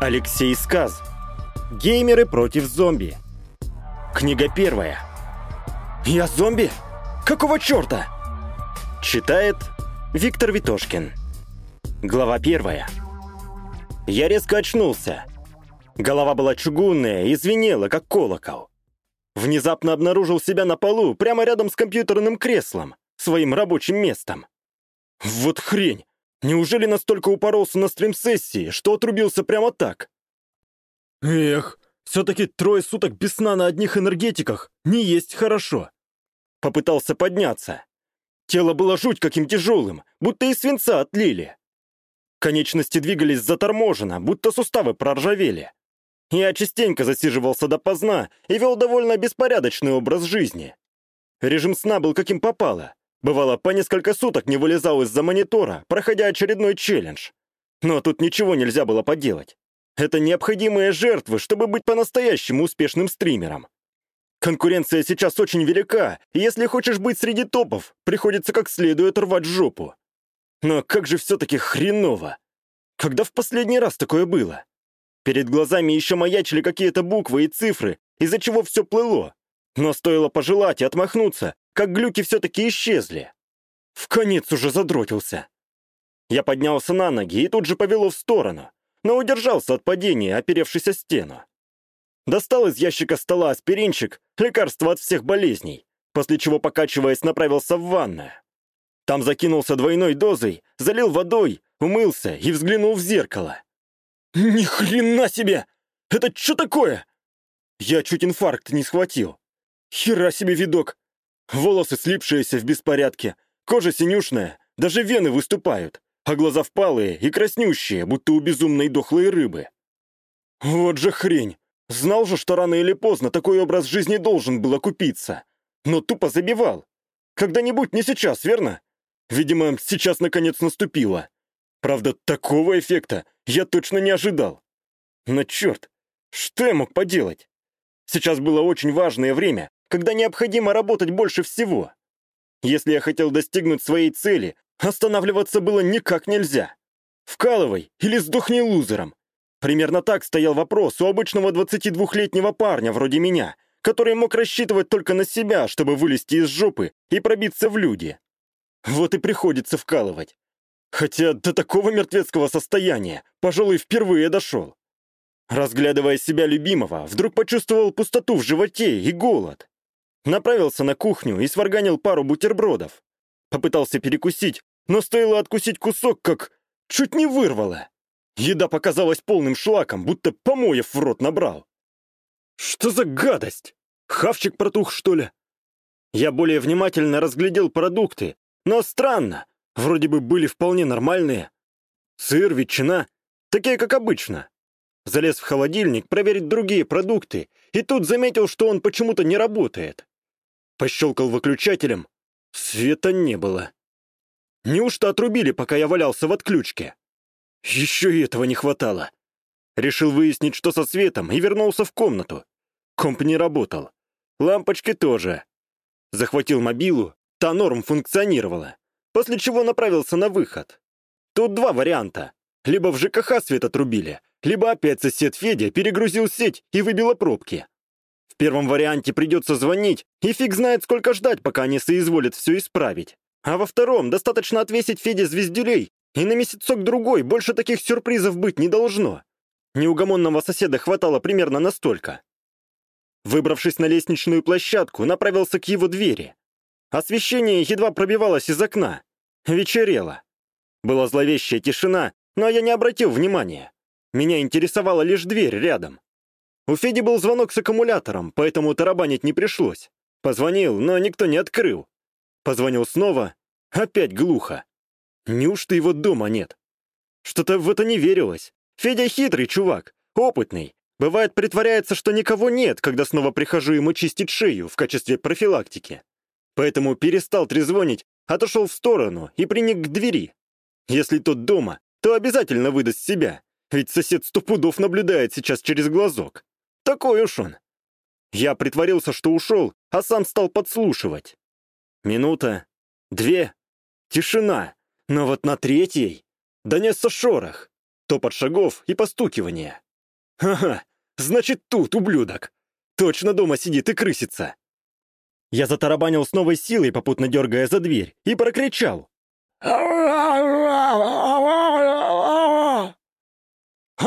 Алексей Сказ. Геймеры против зомби. Книга первая. Я зомби? Какого черта? Читает Виктор Витошкин. Глава первая. Я резко очнулся. Голова была чугунная и звенела, как колокол. Внезапно обнаружил себя на полу, прямо рядом с компьютерным креслом, своим рабочим местом. Вот хрень! Неужели настолько упоролся на стрим-сессии, что отрубился прямо так? Эх, все-таки трое суток без сна на одних энергетиках не есть хорошо. Попытался подняться. Тело было жуть каким тяжелым, будто из свинца отлили. Конечности двигались заторможенно, будто суставы проржавели. Я частенько засиживался допоздна и вел довольно беспорядочный образ жизни. Режим сна был каким попало. Бывало, по несколько суток не вылезал из-за монитора, проходя очередной челлендж. Но тут ничего нельзя было поделать. Это необходимые жертвы, чтобы быть по-настоящему успешным стримером. Конкуренция сейчас очень велика, и если хочешь быть среди топов, приходится как следует рвать жопу. Но как же все-таки хреново. Когда в последний раз такое было? Перед глазами еще маячили какие-то буквы и цифры, из-за чего все плыло. Но стоило пожелать и отмахнуться, как глюки все-таки исчезли. В конец уже задротился. Я поднялся на ноги и тут же повело в сторону, но удержался от падения, оперевшись о стену. Достал из ящика стола аспиринчик, лекарство от всех болезней, после чего, покачиваясь, направился в ванную. Там закинулся двойной дозой, залил водой, умылся и взглянул в зеркало. Ни хрена себе! Это что такое? Я чуть инфаркт не схватил. Хера себе видок! Волосы слипшиеся в беспорядке, кожа синюшная, даже вены выступают, а глаза впалые и краснющие, будто у безумной дохлой рыбы. Вот же хрень! Знал же, что рано или поздно такой образ жизни должен был окупиться. Но тупо забивал. Когда-нибудь не сейчас, верно? Видимо, сейчас наконец наступило. Правда, такого эффекта я точно не ожидал. Но черт, что я мог поделать? Сейчас было очень важное время, когда необходимо работать больше всего. Если я хотел достигнуть своей цели, останавливаться было никак нельзя. Вкалывай или сдохни лузером. Примерно так стоял вопрос у обычного 22-летнего парня вроде меня, который мог рассчитывать только на себя, чтобы вылезти из жопы и пробиться в люди. Вот и приходится вкалывать. Хотя до такого мертвецкого состояния, пожалуй, впервые дошел. Разглядывая себя любимого, вдруг почувствовал пустоту в животе и голод. Направился на кухню и сварганил пару бутербродов. Попытался перекусить, но стоило откусить кусок, как чуть не вырвало. Еда показалась полным шлаком, будто помоев в рот набрал. Что за гадость? Хавчик протух, что ли? Я более внимательно разглядел продукты, но странно, вроде бы были вполне нормальные. Сыр, ветчина, такие, как обычно. Залез в холодильник проверить другие продукты, и тут заметил, что он почему-то не работает. Пощелкал выключателем. Света не было. Неужто отрубили, пока я валялся в отключке? Еще и этого не хватало. Решил выяснить, что со светом, и вернулся в комнату. Комп не работал. Лампочки тоже. Захватил мобилу, та норм функционировала. После чего направился на выход. Тут два варианта. Либо в ЖКХ свет отрубили, либо опять сосед Федя перегрузил сеть и выбило пробки первом варианте придется звонить, и фиг знает, сколько ждать, пока они соизволят все исправить. А во втором достаточно отвесить Феде звездюлей, и на месяцок-другой больше таких сюрпризов быть не должно. Неугомонного соседа хватало примерно настолько. Выбравшись на лестничную площадку, направился к его двери. Освещение едва пробивалось из окна. Вечерело. Была зловещая тишина, но я не обратил внимания. Меня интересовала лишь дверь рядом. У Феди был звонок с аккумулятором, поэтому тарабанить не пришлось. Позвонил, но никто не открыл. Позвонил снова, опять глухо. Неужто его дома нет? Что-то в это не верилось. Федя хитрый чувак, опытный. Бывает, притворяется, что никого нет, когда снова прихожу ему чистить шею в качестве профилактики. Поэтому перестал трезвонить, отошел в сторону и приник к двери. Если тот дома, то обязательно выдаст себя, ведь сосед сто пудов наблюдает сейчас через глазок. Такой уж он. Я притворился, что ушел, а сам стал подслушивать. Минута, две, тишина. Но вот на третьей донесся шорох, топот шагов и постукивание. Ага, значит тут, ублюдок. Точно дома сидит и крысится. Я затарабанил с новой силой, попутно дергая за дверь, и прокричал. «А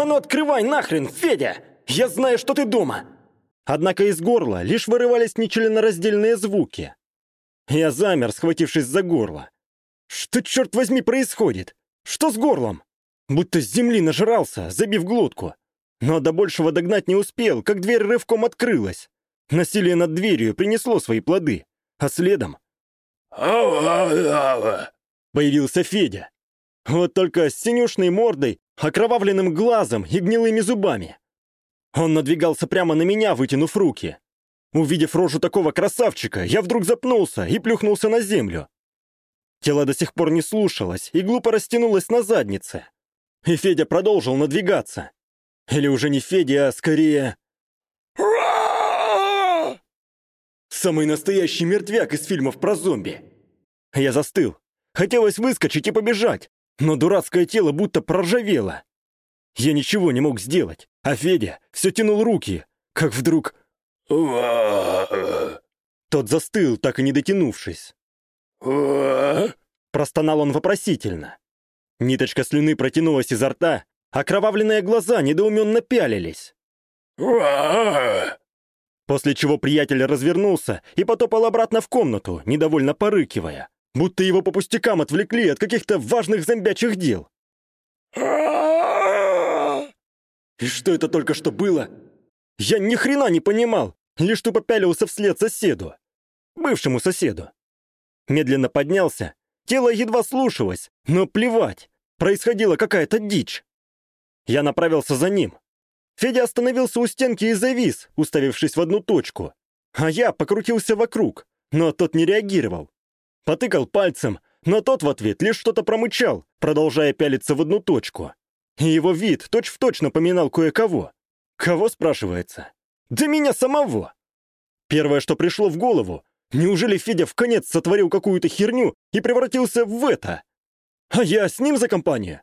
ну открывай нахрен, Федя! Я знаю, что ты дома!» Однако из горла лишь вырывались нечленораздельные звуки. Я замер, схватившись за горло. Что, черт возьми, происходит? Что с горлом? Будто с земли нажрался, забив глотку. Но до большего догнать не успел, как дверь рывком открылась. Насилие над дверью принесло свои плоды, а следом... Появился Федя. Вот только с синюшной мордой, окровавленным глазом и гнилыми зубами. Он надвигался прямо на меня, вытянув руки. Увидев рожу такого красавчика, я вдруг запнулся и плюхнулся на землю. Тело до сих пор не слушалось и глупо растянулось на заднице. И Федя продолжил надвигаться. Или уже не Федя, а скорее... Самый настоящий мертвяк из фильмов про зомби. Я застыл. Хотелось выскочить и побежать, но дурацкое тело будто проржавело. Я ничего не мог сделать, а Федя все тянул руки, как вдруг... Тот застыл, так и не дотянувшись. Простонал он вопросительно. Ниточка слюны протянулась изо рта, окровавленные глаза недоуменно пялились. После чего приятель развернулся и потопал обратно в комнату, недовольно порыкивая, будто его по пустякам отвлекли от каких-то важных зомбячих дел. И что это только что было? Я ни хрена не понимал, лишь тупо пялился вслед соседу. Бывшему соседу. Медленно поднялся, тело едва слушалось, но плевать, происходила какая-то дичь. Я направился за ним. Федя остановился у стенки и завис, уставившись в одну точку. А я покрутился вокруг, но тот не реагировал. Потыкал пальцем, но тот в ответ лишь что-то промычал, продолжая пялиться в одну точку. И его вид точь-в-точь точь напоминал кое-кого. Кого, спрашивается? Да меня самого! Первое, что пришло в голову, неужели Федя в конец сотворил какую-то херню и превратился в это? А я с ним за компанию?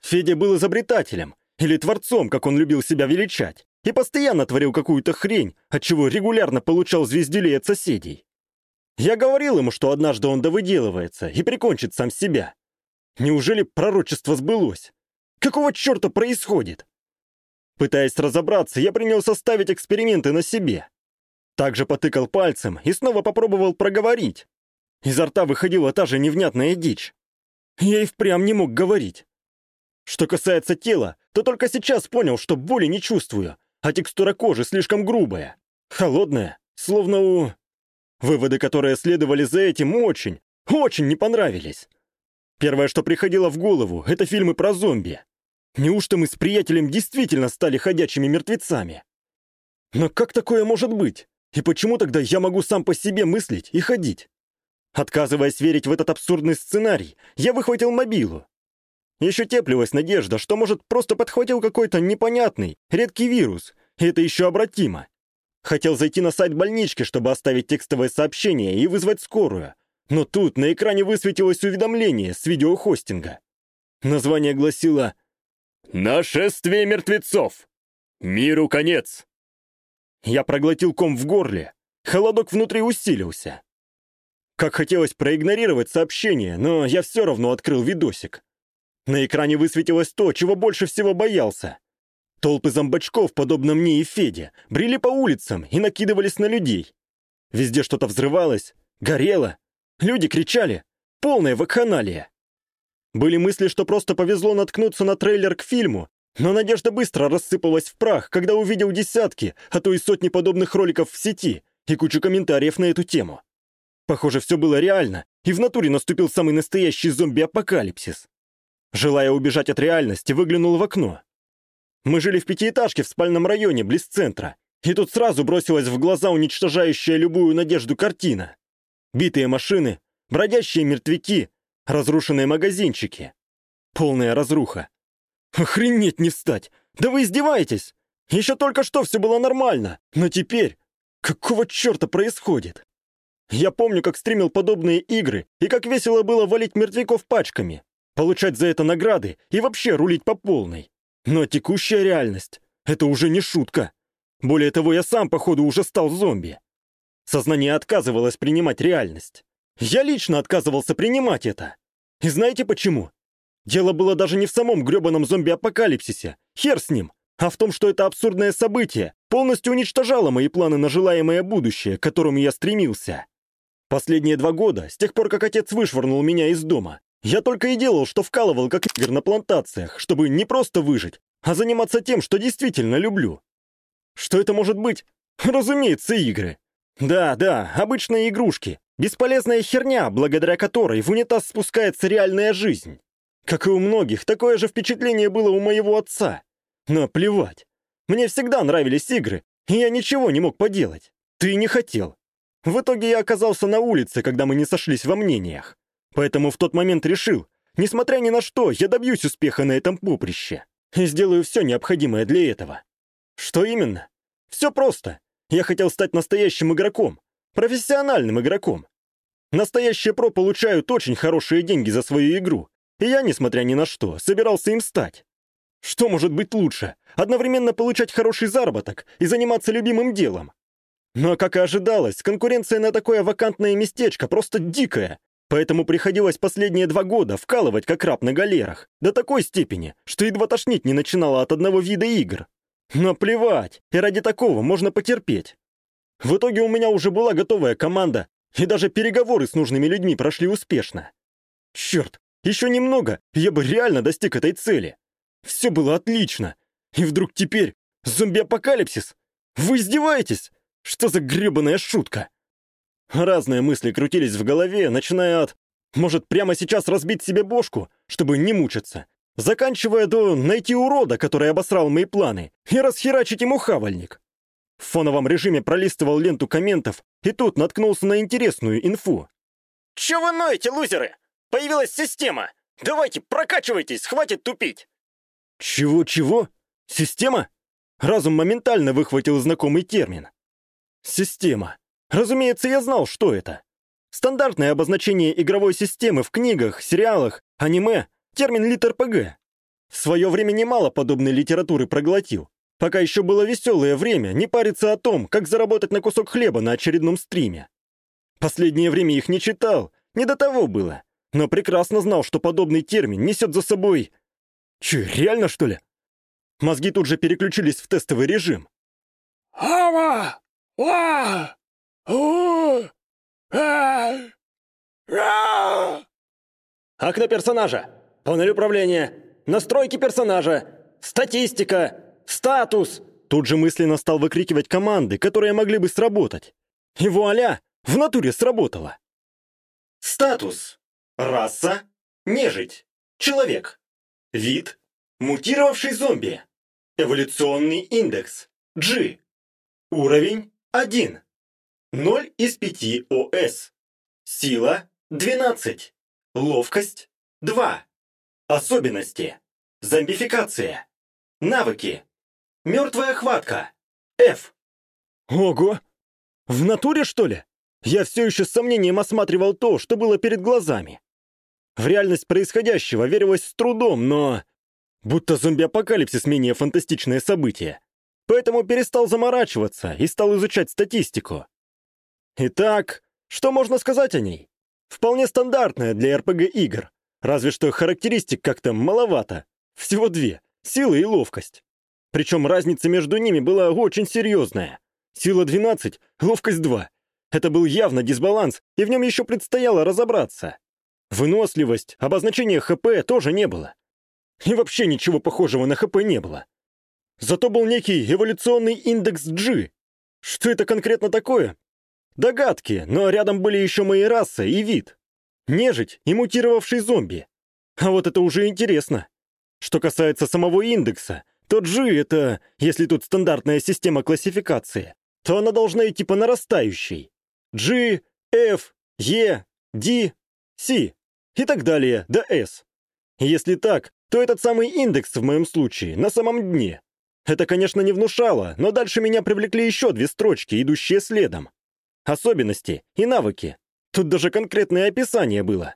Федя был изобретателем, или творцом, как он любил себя величать, и постоянно творил какую-то хрень, отчего регулярно получал звездюлей от соседей. Я говорил ему, что однажды он довыделывается и прикончит сам себя. Неужели пророчество сбылось? Какого черта происходит? Пытаясь разобраться, я принялся ставить эксперименты на себе. Также потыкал пальцем и снова попробовал проговорить. Изо рта выходила та же невнятная дичь. Я и впрямь не мог говорить. Что касается тела, то только сейчас понял, что боли не чувствую, а текстура кожи слишком грубая, холодная, словно у... Выводы, которые следовали за этим, очень, очень не понравились. Первое, что приходило в голову, это фильмы про зомби. Неужто мы с приятелем действительно стали ходячими мертвецами? Но как такое может быть? И почему тогда я могу сам по себе мыслить и ходить? Отказываясь верить в этот абсурдный сценарий, я выхватил мобилу. Еще теплилась надежда, что, может, просто подхватил какой-то непонятный, редкий вирус, и это еще обратимо. Хотел зайти на сайт больнички, чтобы оставить текстовое сообщение и вызвать скорую. Но тут на экране высветилось уведомление с видеохостинга. Название гласило «Нашествие мертвецов! Миру конец!» Я проглотил ком в горле. Холодок внутри усилился. Как хотелось проигнорировать сообщение, но я все равно открыл видосик. На экране высветилось то, чего больше всего боялся. Толпы зомбачков, подобно мне и Феде, брели по улицам и накидывались на людей. Везде что-то взрывалось, горело. Люди кричали. Полная вакханалия. Были мысли, что просто повезло наткнуться на трейлер к фильму, но надежда быстро рассыпалась в прах, когда увидел десятки, а то и сотни подобных роликов в сети и кучу комментариев на эту тему. Похоже, все было реально, и в натуре наступил самый настоящий зомби-апокалипсис. Желая убежать от реальности, выглянул в окно. Мы жили в пятиэтажке в спальном районе, близ центра, и тут сразу бросилась в глаза уничтожающая любую надежду картина. Битые машины, бродящие мертвяки, разрушенные магазинчики. Полная разруха. Охренеть не встать! Да вы издеваетесь! Еще только что все было нормально, но теперь... Какого черта происходит? Я помню, как стримил подобные игры, и как весело было валить мертвяков пачками получать за это награды и вообще рулить по полной. Но текущая реальность Это уже не шутка. Более того, я сам, походу, уже стал зомби. Сознание отказывалось принимать реальность. Я лично отказывался принимать это. И знаете почему? Дело было даже не в самом грёбаном зомби-апокалипсисе. Хер с ним. А в том, что это абсурдное событие полностью уничтожало мои планы на желаемое будущее, к которому я стремился. Последние два года, с тех пор, как отец вышвырнул меня из дома, я только и делал, что вкалывал, как игр на плантациях, чтобы не просто выжить, а заниматься тем, что действительно люблю. Что это может быть? Разумеется, игры. Да, да, обычные игрушки. Бесполезная херня, благодаря которой в унитаз спускается реальная жизнь. Как и у многих, такое же впечатление было у моего отца. Но плевать. Мне всегда нравились игры, и я ничего не мог поделать. Ты не хотел. В итоге я оказался на улице, когда мы не сошлись во мнениях. Поэтому в тот момент решил, несмотря ни на что, я добьюсь успеха на этом поприще. И сделаю все необходимое для этого. Что именно? Все просто. Я хотел стать настоящим игроком. Профессиональным игроком. Настоящие про получают очень хорошие деньги за свою игру. И я, несмотря ни на что, собирался им стать. Что может быть лучше? Одновременно получать хороший заработок и заниматься любимым делом. Но, как и ожидалось, конкуренция на такое вакантное местечко просто дикая. Поэтому приходилось последние два года вкалывать как раб на галерах. До такой степени, что едва тошнить не начинало от одного вида игр. Но плевать, и ради такого можно потерпеть. В итоге у меня уже была готовая команда, и даже переговоры с нужными людьми прошли успешно. Черт, еще немного, я бы реально достиг этой цели. Все было отлично. И вдруг теперь зомби-апокалипсис? Вы издеваетесь? Что за гребаная шутка? Разные мысли крутились в голове, начиная от «может прямо сейчас разбить себе бошку, чтобы не мучиться», заканчивая до «найти урода, который обосрал мои планы, и расхерачить ему хавальник». В фоновом режиме пролистывал ленту комментов и тут наткнулся на интересную инфу. «Чё вы ноете, лузеры? Появилась система! Давайте, прокачивайтесь, хватит тупить!» Чего-чего? Система? Разум моментально выхватил знакомый термин. Система. Разумеется, я знал, что это. Стандартное обозначение игровой системы в книгах, сериалах, аниме, термин литр-ПГ. В свое время немало подобной литературы проглотил. Пока еще было веселое время, не париться о том, как заработать на кусок хлеба на очередном стриме. Последнее время их не читал, не до того было. Но прекрасно знал, что подобный термин несет за собой Че, реально, что ли? Мозги тут же переключились в тестовый режим. Ава! Ва! У! А! Ра! Окна персонажа. Панель управления. Настройки персонажа. Статистика. Статус. Тут же мысленно стал выкрикивать команды, которые могли бы сработать. И вуаля! В натуре сработало. Статус. Раса. Нежить. Человек. Вид – мутировавший зомби. Эволюционный индекс – G. Уровень – 1. 0 из 5 ОС. Сила – 12. Ловкость – 2. Особенности. Зомбификация. Навыки. Мертвая хватка. F. Ого! В натуре, что ли? Я все еще с сомнением осматривал то, что было перед глазами. В реальность происходящего верилось с трудом, но... Будто зомби-апокалипсис менее фантастичное событие. Поэтому перестал заморачиваться и стал изучать статистику. Итак, что можно сказать о ней? Вполне стандартная для РПГ-игр. Разве что характеристик как-то маловато. Всего две — сила и ловкость. Причем разница между ними была очень серьезная. Сила 12, ловкость 2. Это был явно дисбаланс, и в нем еще предстояло разобраться. Выносливость, обозначения ХП тоже не было. И вообще ничего похожего на ХП не было. Зато был некий эволюционный индекс G. Что это конкретно такое? Догадки, но рядом были еще мои раса и вид. Нежить и мутировавший зомби. А вот это уже интересно. Что касается самого индекса, то G — это, если тут стандартная система классификации, то она должна идти по нарастающей. G, F, E, D, C и так далее, до S. Если так, то этот самый индекс в моем случае на самом дне. Это, конечно, не внушало, но дальше меня привлекли еще две строчки, идущие следом. Особенности и навыки. Тут даже конкретное описание было.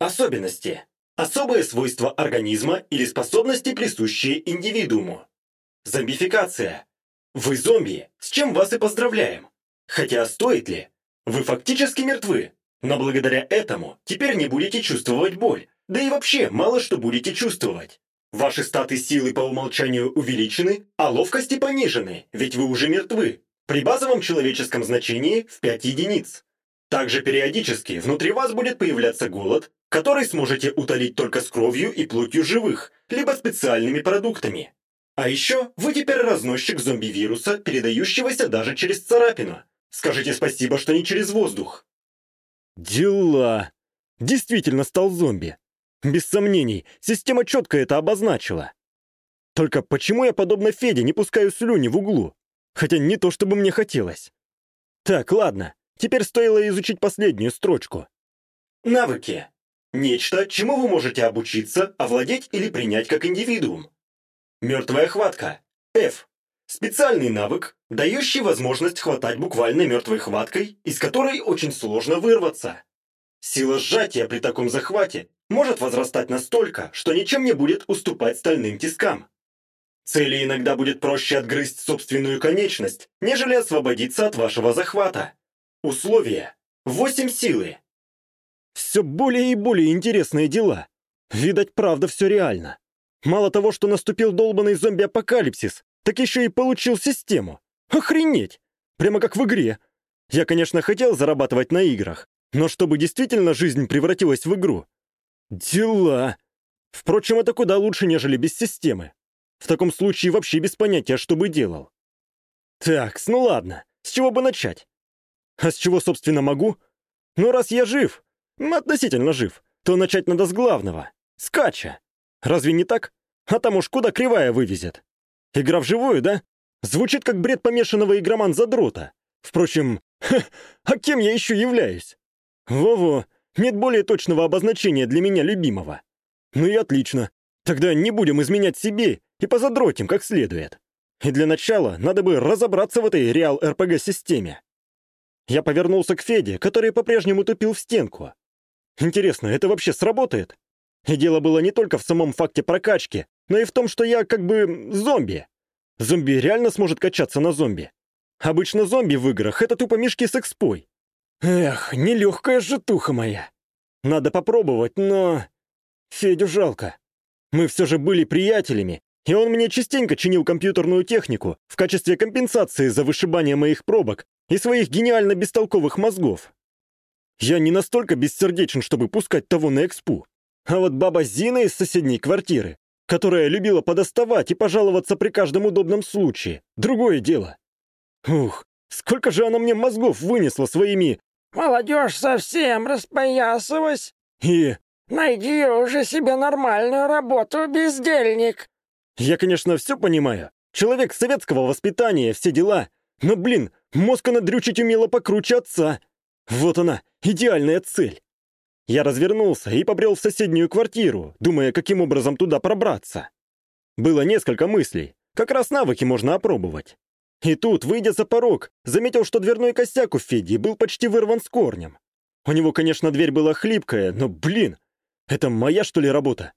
Особенности. Особые свойства организма или способности, присущие индивидууму. Зомбификация. Вы зомби, с чем вас и поздравляем. Хотя стоит ли? Вы фактически мертвы, но благодаря этому теперь не будете чувствовать боль, да и вообще мало что будете чувствовать. Ваши статы силы по умолчанию увеличены, а ловкости понижены, ведь вы уже мертвы. При базовом человеческом значении в 5 единиц. Также периодически внутри вас будет появляться голод, который сможете утолить только с кровью и плотью живых, либо специальными продуктами. А еще вы теперь разносчик зомби-вируса, передающегося даже через царапину. Скажите спасибо, что не через воздух. Дела. Действительно стал зомби. Без сомнений, система четко это обозначила. Только почему я, подобно Феде, не пускаю слюни в углу? Хотя не то, чтобы мне хотелось. Так, ладно, теперь стоило изучить последнюю строчку. Навыки. Нечто, чему вы можете обучиться, овладеть или принять как индивидуум. Мертвая хватка. F. Специальный навык, дающий возможность хватать буквально мертвой хваткой, из которой очень сложно вырваться. Сила сжатия при таком захвате может возрастать настолько, что ничем не будет уступать стальным тискам. Цели иногда будет проще отгрызть собственную конечность, нежели освободиться от вашего захвата. Условия. 8 силы. Все более и более интересные дела. Видать, правда, все реально. Мало того, что наступил долбанный зомби-апокалипсис, так еще и получил систему. Охренеть! Прямо как в игре. Я, конечно, хотел зарабатывать на играх, но чтобы действительно жизнь превратилась в игру. Дела. Впрочем, это куда лучше, нежели без системы. В таком случае вообще без понятия, что бы делал. Так, ну ладно, с чего бы начать? А с чего, собственно, могу? Ну, раз я жив, относительно жив, то начать надо с главного — скача. Разве не так? А там уж куда кривая вывезет. Игра вживую, да? Звучит как бред помешанного игроман-задрота. Впрочем, ха, а кем я еще являюсь? Во-во, нет более точного обозначения для меня любимого. Ну и отлично. Тогда не будем изменять себе и позадротим как следует. И для начала надо бы разобраться в этой реал-РПГ-системе. Я повернулся к Феде, который по-прежнему тупил в стенку. Интересно, это вообще сработает? И дело было не только в самом факте прокачки, но и в том, что я как бы зомби. Зомби реально сможет качаться на зомби. Обычно зомби в играх — это тупо мишки с экспой. Эх, нелегкая житуха моя. Надо попробовать, но... Федю жалко. Мы все же были приятелями, и он мне частенько чинил компьютерную технику в качестве компенсации за вышибание моих пробок и своих гениально бестолковых мозгов. Я не настолько бессердечен, чтобы пускать того на экспу. А вот баба Зина из соседней квартиры которая любила подоставать и пожаловаться при каждом удобном случае. Другое дело. Ух, сколько же она мне мозгов вынесла своими... «Молодежь совсем распоясалась!» И... «Найди уже себе нормальную работу, бездельник!» Я, конечно, все понимаю. Человек советского воспитания, все дела. Но, блин, мозг она дрючить умела покруче отца. Вот она, идеальная цель. Я развернулся и побрел в соседнюю квартиру, думая, каким образом туда пробраться. Было несколько мыслей. Как раз навыки можно опробовать. И тут, выйдя за порог, заметил, что дверной косяк у Феди был почти вырван с корнем. У него, конечно, дверь была хлипкая, но, блин, это моя, что ли, работа?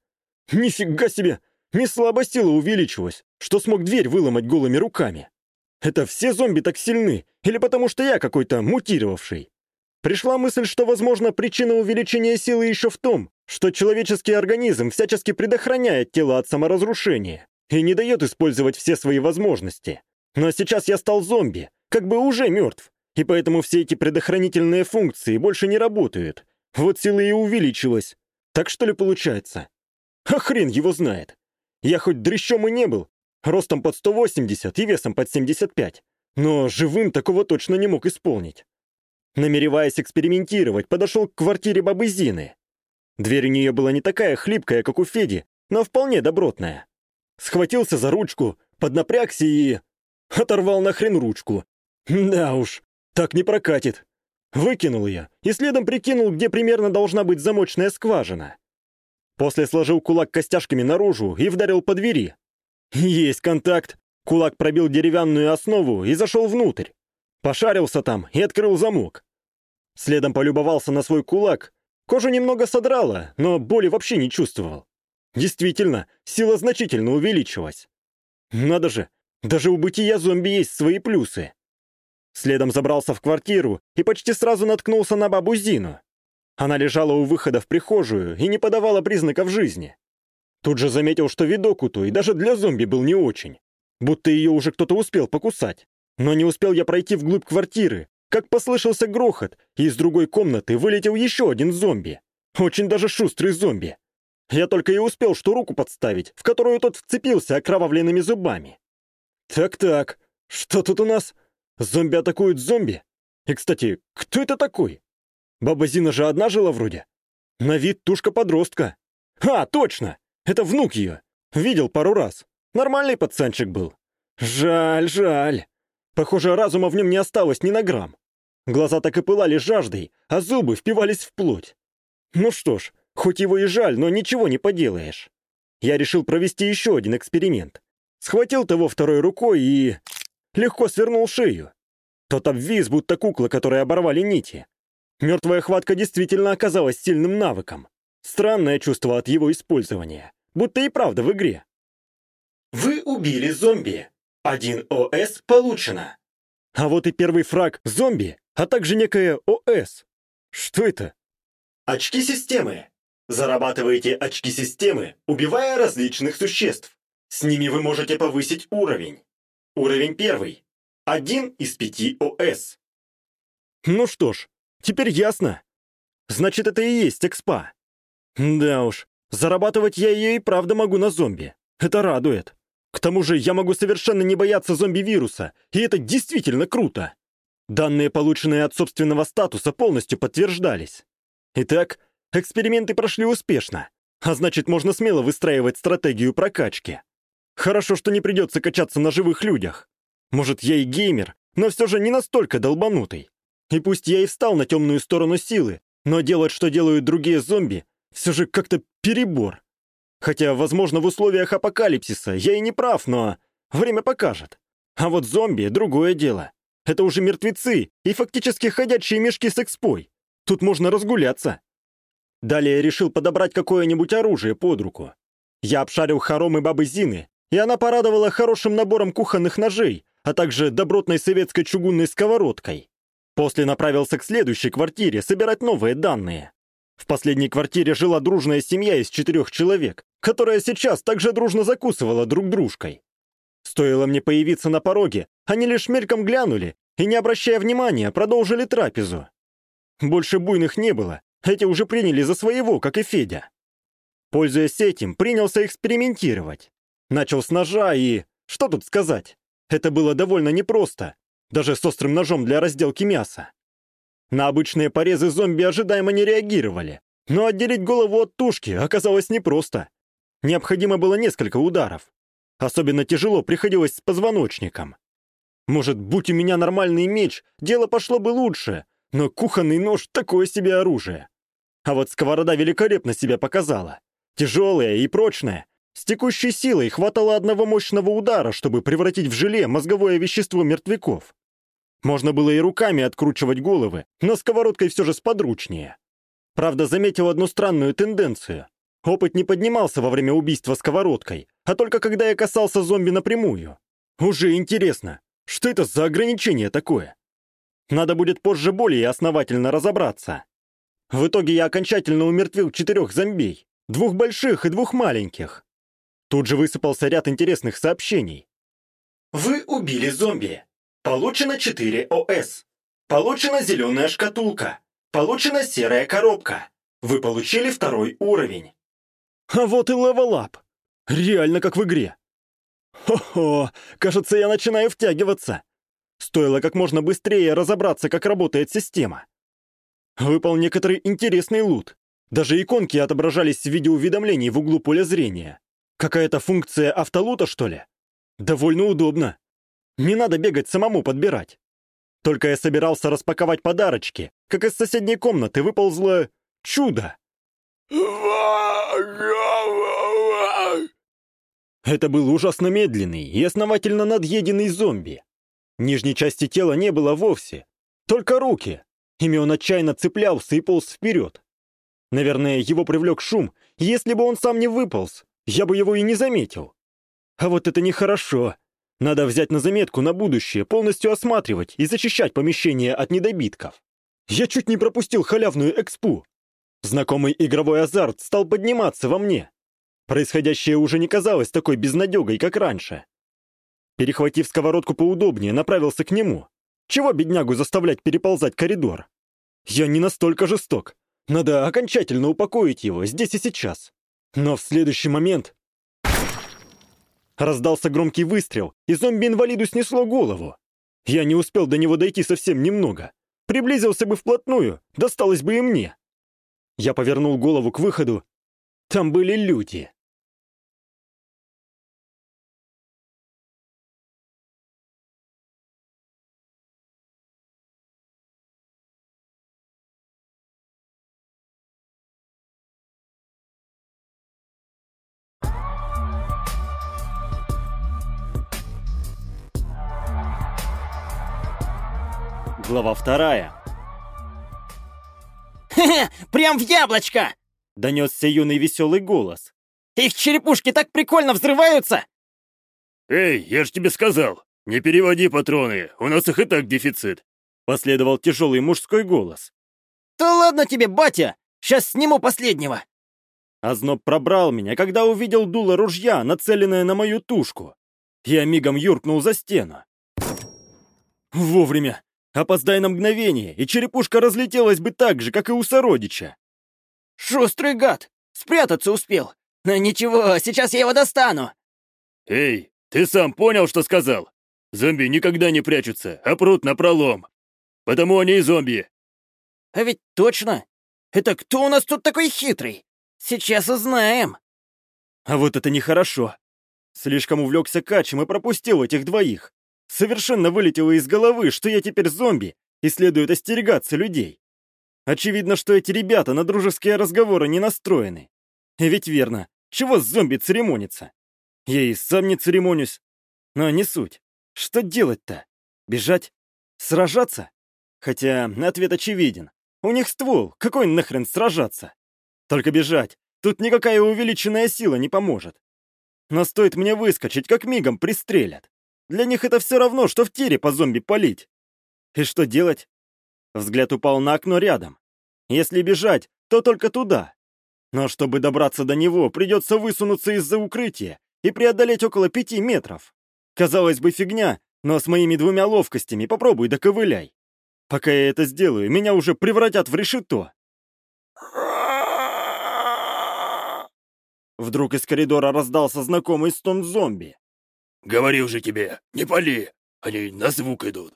Нифига себе! Не слабо сила увеличилась, что смог дверь выломать голыми руками. Это все зомби так сильны, или потому что я какой-то мутировавший? Пришла мысль, что, возможно, причина увеличения силы еще в том, что человеческий организм всячески предохраняет тело от саморазрушения и не дает использовать все свои возможности. Но сейчас я стал зомби, как бы уже мертв, и поэтому все эти предохранительные функции больше не работают. Вот сила и увеличилась. Так что ли получается? А хрен его знает. Я хоть дрыщом и не был, ростом под 180 и весом под 75, но живым такого точно не мог исполнить. Намереваясь экспериментировать, подошел к квартире бабы Зины. Дверь у нее была не такая хлипкая, как у Феди, но вполне добротная. Схватился за ручку, поднапрягся и... Оторвал нахрен ручку. Да уж, так не прокатит. Выкинул ее и следом прикинул, где примерно должна быть замочная скважина. После сложил кулак костяшками наружу и вдарил по двери. Есть контакт. Кулак пробил деревянную основу и зашел внутрь. Пошарился там и открыл замок. Следом полюбовался на свой кулак. Кожу немного содрало, но боли вообще не чувствовал. Действительно, сила значительно увеличилась. Надо же, Даже у бытия зомби есть свои плюсы. Следом забрался в квартиру и почти сразу наткнулся на бабу Зину. Она лежала у выхода в прихожую и не подавала признаков жизни. Тут же заметил, что видок у той даже для зомби был не очень. Будто ее уже кто-то успел покусать. Но не успел я пройти вглубь квартиры, как послышался грохот, и из другой комнаты вылетел еще один зомби. Очень даже шустрый зомби. Я только и успел что руку подставить, в которую тот вцепился окровавленными зубами. Так-так, что тут у нас? Зомби атакуют зомби? И, кстати, кто это такой? Баба Зина же одна жила вроде. На вид тушка подростка. А, точно! Это внук ее. Видел пару раз. Нормальный пацанчик был. Жаль, жаль. Похоже, разума в нем не осталось ни на грамм. Глаза так и пылали жаждой, а зубы впивались в плоть. Ну что ж, хоть его и жаль, но ничего не поделаешь. Я решил провести еще один эксперимент. Схватил того второй рукой и... Легко свернул шею. Тот обвис, будто кукла, которой оборвали нити. Мертвая хватка действительно оказалась сильным навыком. Странное чувство от его использования. Будто и правда в игре. Вы убили зомби. Один ОС получено. А вот и первый фраг зомби, а также некое ОС. Что это? Очки системы. Зарабатываете очки системы, убивая различных существ. С ними вы можете повысить уровень. Уровень первый. Один из пяти ОС. Ну что ж, теперь ясно. Значит, это и есть экспа. Да уж, зарабатывать я ее и правда могу на зомби. Это радует. К тому же я могу совершенно не бояться зомби-вируса, и это действительно круто. Данные, полученные от собственного статуса, полностью подтверждались. Итак, эксперименты прошли успешно, а значит, можно смело выстраивать стратегию прокачки. Хорошо, что не придется качаться на живых людях. Может, я и геймер, но все же не настолько долбанутый. И пусть я и встал на темную сторону силы, но делать, что делают другие зомби, все же как-то перебор. Хотя, возможно, в условиях апокалипсиса я и не прав, но время покажет. А вот зомби — другое дело. Это уже мертвецы и фактически ходячие мешки с экспой. Тут можно разгуляться. Далее решил подобрать какое-нибудь оружие под руку. Я обшарил хоромы бабы Зины, и она порадовала хорошим набором кухонных ножей, а также добротной советской чугунной сковородкой. После направился к следующей квартире собирать новые данные. В последней квартире жила дружная семья из четырех человек, которая сейчас также дружно закусывала друг дружкой. Стоило мне появиться на пороге, они лишь мельком глянули и, не обращая внимания, продолжили трапезу. Больше буйных не было, эти уже приняли за своего, как и Федя. Пользуясь этим, принялся экспериментировать. Начал с ножа и... Что тут сказать? Это было довольно непросто, даже с острым ножом для разделки мяса. На обычные порезы зомби ожидаемо не реагировали, но отделить голову от тушки оказалось непросто. Необходимо было несколько ударов. Особенно тяжело приходилось с позвоночником. Может, будь у меня нормальный меч, дело пошло бы лучше, но кухонный нож — такое себе оружие. А вот сковорода великолепно себя показала. Тяжелая и прочная, с текущей силой хватало одного мощного удара, чтобы превратить в желе мозговое вещество мертвяков. Можно было и руками откручивать головы, но сковородкой все же сподручнее. Правда, заметил одну странную тенденцию. Опыт не поднимался во время убийства сковородкой, а только когда я касался зомби напрямую. Уже интересно, что это за ограничение такое? Надо будет позже более основательно разобраться. В итоге я окончательно умертвил четырех зомбей, двух больших и двух маленьких. Тут же высыпался ряд интересных сообщений. Вы убили зомби. Получено 4 ОС. Получена зеленая шкатулка. Получена серая коробка. Вы получили второй уровень. А вот и level up. Реально как в игре. Хо-хо, кажется, я начинаю втягиваться. Стоило как можно быстрее разобраться, как работает система. Выпал некоторый интересный лут. Даже иконки отображались в виде уведомлений в углу поля зрения. Какая-то функция автолута, что ли? Довольно удобно. Не надо бегать самому подбирать. Только я собирался распаковать подарочки, как из соседней комнаты выползло чудо. Это был ужасно медленный и основательно надъеденный зомби. Нижней части тела не было вовсе, только руки. Ими он отчаянно цеплялся и полз вперед. Наверное, его привлек шум, если бы он сам не выполз, я бы его и не заметил. А вот это нехорошо. Надо взять на заметку на будущее, полностью осматривать и зачищать помещение от недобитков. Я чуть не пропустил халявную экспу. Знакомый игровой азарт стал подниматься во мне. Происходящее уже не казалось такой безнадегой, как раньше. Перехватив сковородку поудобнее, направился к нему. Чего беднягу заставлять переползать коридор? Я не настолько жесток. Надо окончательно упокоить его здесь и сейчас. Но в следующий момент... Раздался громкий выстрел, и зомби-инвалиду снесло голову. Я не успел до него дойти совсем немного. Приблизился бы вплотную, досталось бы и мне. Я повернул голову к выходу. Там были люди. Глава вторая. Хе-хе, прям в яблочко! Донесся юный веселый голос. Их черепушки так прикольно взрываются! Эй, я ж тебе сказал, не переводи патроны, у нас их и так дефицит. Последовал тяжелый мужской голос. Да ладно тебе, батя! Сейчас сниму последнего! Озноб пробрал меня, когда увидел дуло ружья, нацеленное на мою тушку. Я мигом юркнул за стену. Вовремя. Опоздай на мгновение, и черепушка разлетелась бы так же, как и у сородича. Шустрый гад! Спрятаться успел! Но ничего, сейчас я его достану! Эй, ты сам понял, что сказал? Зомби никогда не прячутся, а прут напролом. Потому они и зомби. А ведь точно! Это кто у нас тут такой хитрый? Сейчас узнаем. А вот это нехорошо. Слишком увлекся Качем и пропустил этих двоих. Совершенно вылетело из головы, что я теперь зомби и следует остерегаться людей. Очевидно, что эти ребята на дружеские разговоры не настроены. Ведь верно, чего с зомби церемониться? Я и сам не церемонюсь. Но не суть. Что делать-то? Бежать? Сражаться? Хотя ответ очевиден. У них ствол, какой нахрен сражаться? Только бежать. Тут никакая увеличенная сила не поможет. Но стоит мне выскочить, как мигом пристрелят. Для них это все равно, что в тире по зомби палить. И что делать? Взгляд упал на окно рядом. Если бежать, то только туда. Но чтобы добраться до него, придется высунуться из-за укрытия и преодолеть около пяти метров. Казалось бы, фигня, но с моими двумя ловкостями попробуй доковыляй. Пока я это сделаю, меня уже превратят в решето. Вдруг из коридора раздался знакомый стон зомби. Говорил же тебе, не пали, они на звук идут.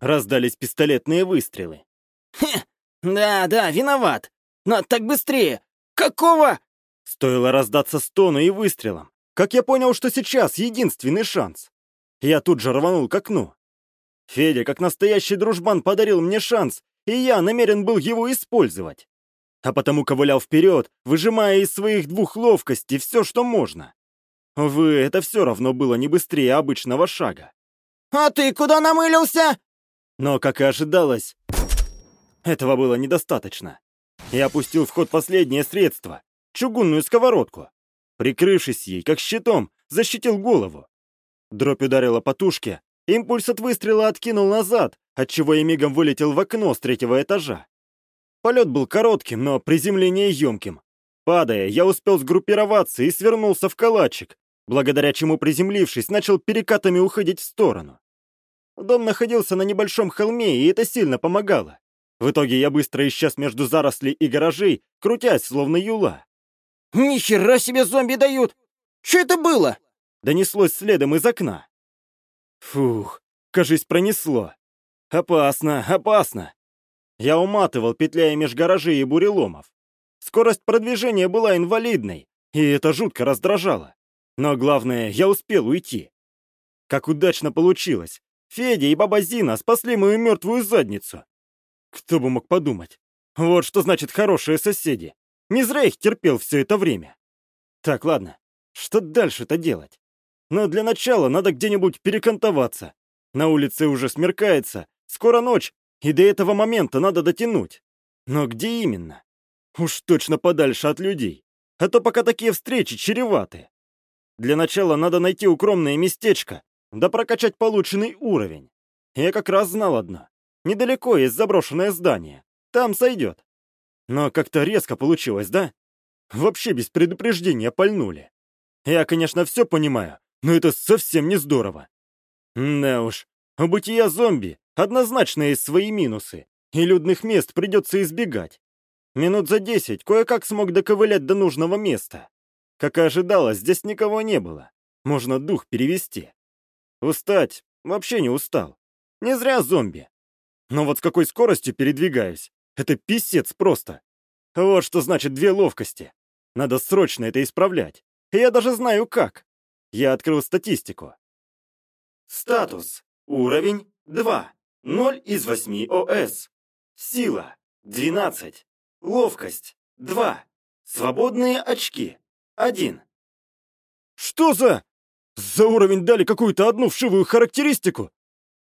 Раздались пистолетные выстрелы. Хе, да, да, виноват. Но так быстрее. Какого? Стоило раздаться стону и выстрелом. Как я понял, что сейчас единственный шанс. Я тут же рванул к окну. Федя, как настоящий дружбан, подарил мне шанс, и я намерен был его использовать. А потому ковылял вперед, выжимая из своих двух ловкостей все, что можно. Увы, это все равно было не быстрее обычного шага. «А ты куда намылился?» Но, как и ожидалось, этого было недостаточно. Я опустил в ход последнее средство — чугунную сковородку. Прикрывшись ей, как щитом, защитил голову. Дробь ударила по тушке, импульс от выстрела откинул назад, отчего я мигом вылетел в окно с третьего этажа. Полет был коротким, но приземление емким. Падая, я успел сгруппироваться и свернулся в калачик, благодаря чему, приземлившись, начал перекатами уходить в сторону. Дом находился на небольшом холме, и это сильно помогало. В итоге я быстро исчез между зарослей и гаражей, крутясь, словно юла. «Ни хера себе зомби дают! Что это было?» Донеслось следом из окна. Фух, кажись, пронесло. Опасно, опасно. Я уматывал, петляя меж гаражей и буреломов. Скорость продвижения была инвалидной, и это жутко раздражало. Но главное, я успел уйти. Как удачно получилось. Федя и баба Зина спасли мою мертвую задницу. Кто бы мог подумать. Вот что значит хорошие соседи. Не зря их терпел все это время. Так, ладно. Что дальше-то делать? Но для начала надо где-нибудь перекантоваться. На улице уже смеркается, скоро ночь, и до этого момента надо дотянуть. Но где именно? Уж точно подальше от людей. А то пока такие встречи чреваты. Для начала надо найти укромное местечко, да прокачать полученный уровень. Я как раз знал одно. Недалеко есть заброшенное здание. Там сойдет. Но как-то резко получилось, да? Вообще без предупреждения пальнули. Я, конечно, все понимаю, но это совсем не здорово. Да уж, у бытия зомби однозначно есть свои минусы, и людных мест придется избегать. Минут за десять кое-как смог доковылять до нужного места. Как и ожидалось, здесь никого не было. Можно дух перевести. Устать вообще не устал. Не зря зомби. Но вот с какой скоростью передвигаюсь, это писец просто. Вот что значит две ловкости. Надо срочно это исправлять. И я даже знаю как. Я открыл статистику. Статус. Уровень 2. 0 из 8 ОС. Сила. 12. Ловкость. 2. Свободные очки. 1. Что за... За уровень дали какую-то одну вшивую характеристику?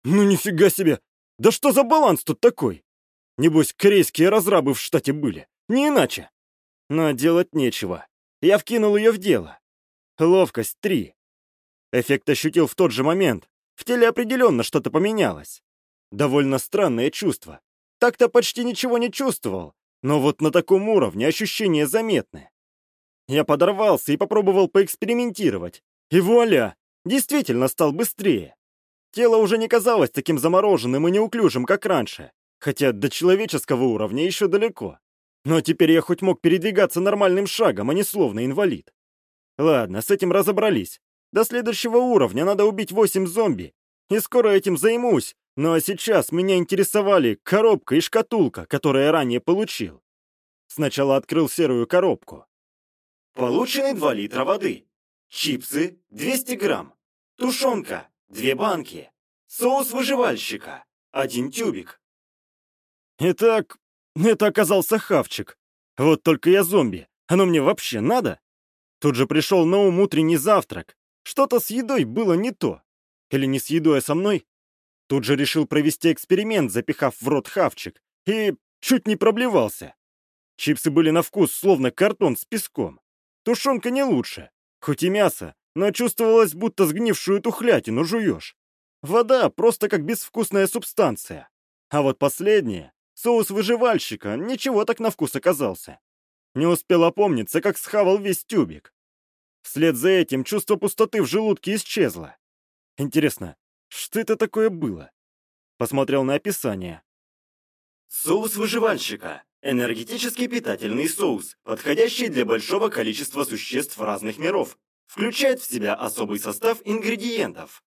Ну нифига себе! Да что за баланс тут такой? Небось, корейские разрабы в штате были. Не иначе. Но делать нечего. Я вкинул ее в дело. Ловкость 3. Эффект ощутил в тот же момент. В теле определенно что-то поменялось. Довольно странное чувство. Так-то почти ничего не чувствовал, но вот на таком уровне ощущения заметны. Я подорвался и попробовал поэкспериментировать. И вуаля! Действительно стал быстрее. Тело уже не казалось таким замороженным и неуклюжим, как раньше, хотя до человеческого уровня еще далеко. Но теперь я хоть мог передвигаться нормальным шагом, а не словно инвалид. Ладно, с этим разобрались. До следующего уровня надо убить восемь зомби. И скоро этим займусь, но сейчас меня интересовали коробка и шкатулка, которые я ранее получил. Сначала открыл серую коробку. Получены 2 литра воды. Чипсы 200 грамм. Тушенка Две банки. Соус выживальщика. Один тюбик. Итак, это оказался хавчик. Вот только я зомби. Оно мне вообще надо? Тут же пришел на ум утренний завтрак. Что-то с едой было не то. Или не с едой, а со мной? Тут же решил провести эксперимент, запихав в рот хавчик. И чуть не проблевался. Чипсы были на вкус словно картон с песком. Тушенка не лучше. Хоть и мясо, но чувствовалось, будто сгнившую тухлятину жуешь. Вода просто как безвкусная субстанция. А вот последнее, соус выживальщика, ничего так на вкус оказался. Не успел опомниться, как схавал весь тюбик. Вслед за этим чувство пустоты в желудке исчезло. Интересно, что это такое было? Посмотрел на описание. Соус выживальщика. Энергетический питательный соус, подходящий для большого количества существ разных миров, включает в себя особый состав ингредиентов.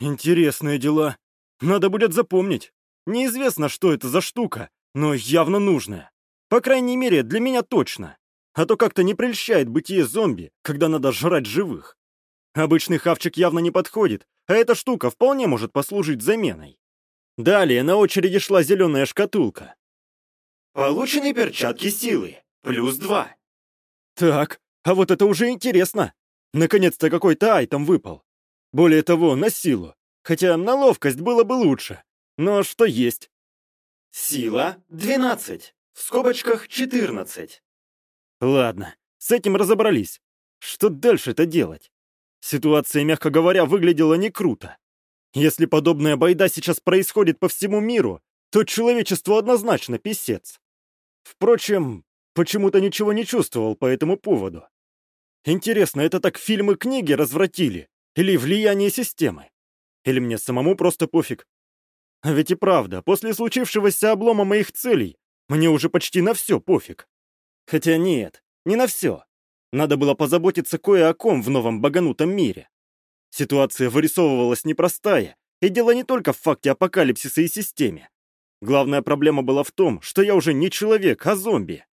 Интересные дела. Надо будет запомнить. Неизвестно, что это за штука, но явно нужная. По крайней мере, для меня точно. А то как-то не прельщает бытие зомби, когда надо жрать живых. Обычный хавчик явно не подходит, а эта штука вполне может послужить заменой. Далее на очереди шла зеленая шкатулка. Получены перчатки силы. Плюс два. Так, а вот это уже интересно. Наконец-то какой-то айтем выпал. Более того, на силу. Хотя на ловкость было бы лучше. Но что есть? Сила 12. В скобочках 14. Ладно, с этим разобрались. Что дальше-то делать? Ситуация, мягко говоря, выглядела не круто. Если подобная байда сейчас происходит по всему миру, то человечеству однозначно писец. Впрочем, почему-то ничего не чувствовал по этому поводу. Интересно, это так фильмы-книги развратили? Или влияние системы? Или мне самому просто пофиг? А ведь и правда, после случившегося облома моих целей, мне уже почти на все пофиг. Хотя нет, не на все. Надо было позаботиться кое о ком в новом баганутом мире. Ситуация вырисовывалась непростая, и дело не только в факте апокалипсиса и системе. Главная проблема была в том, что я уже не человек, а зомби.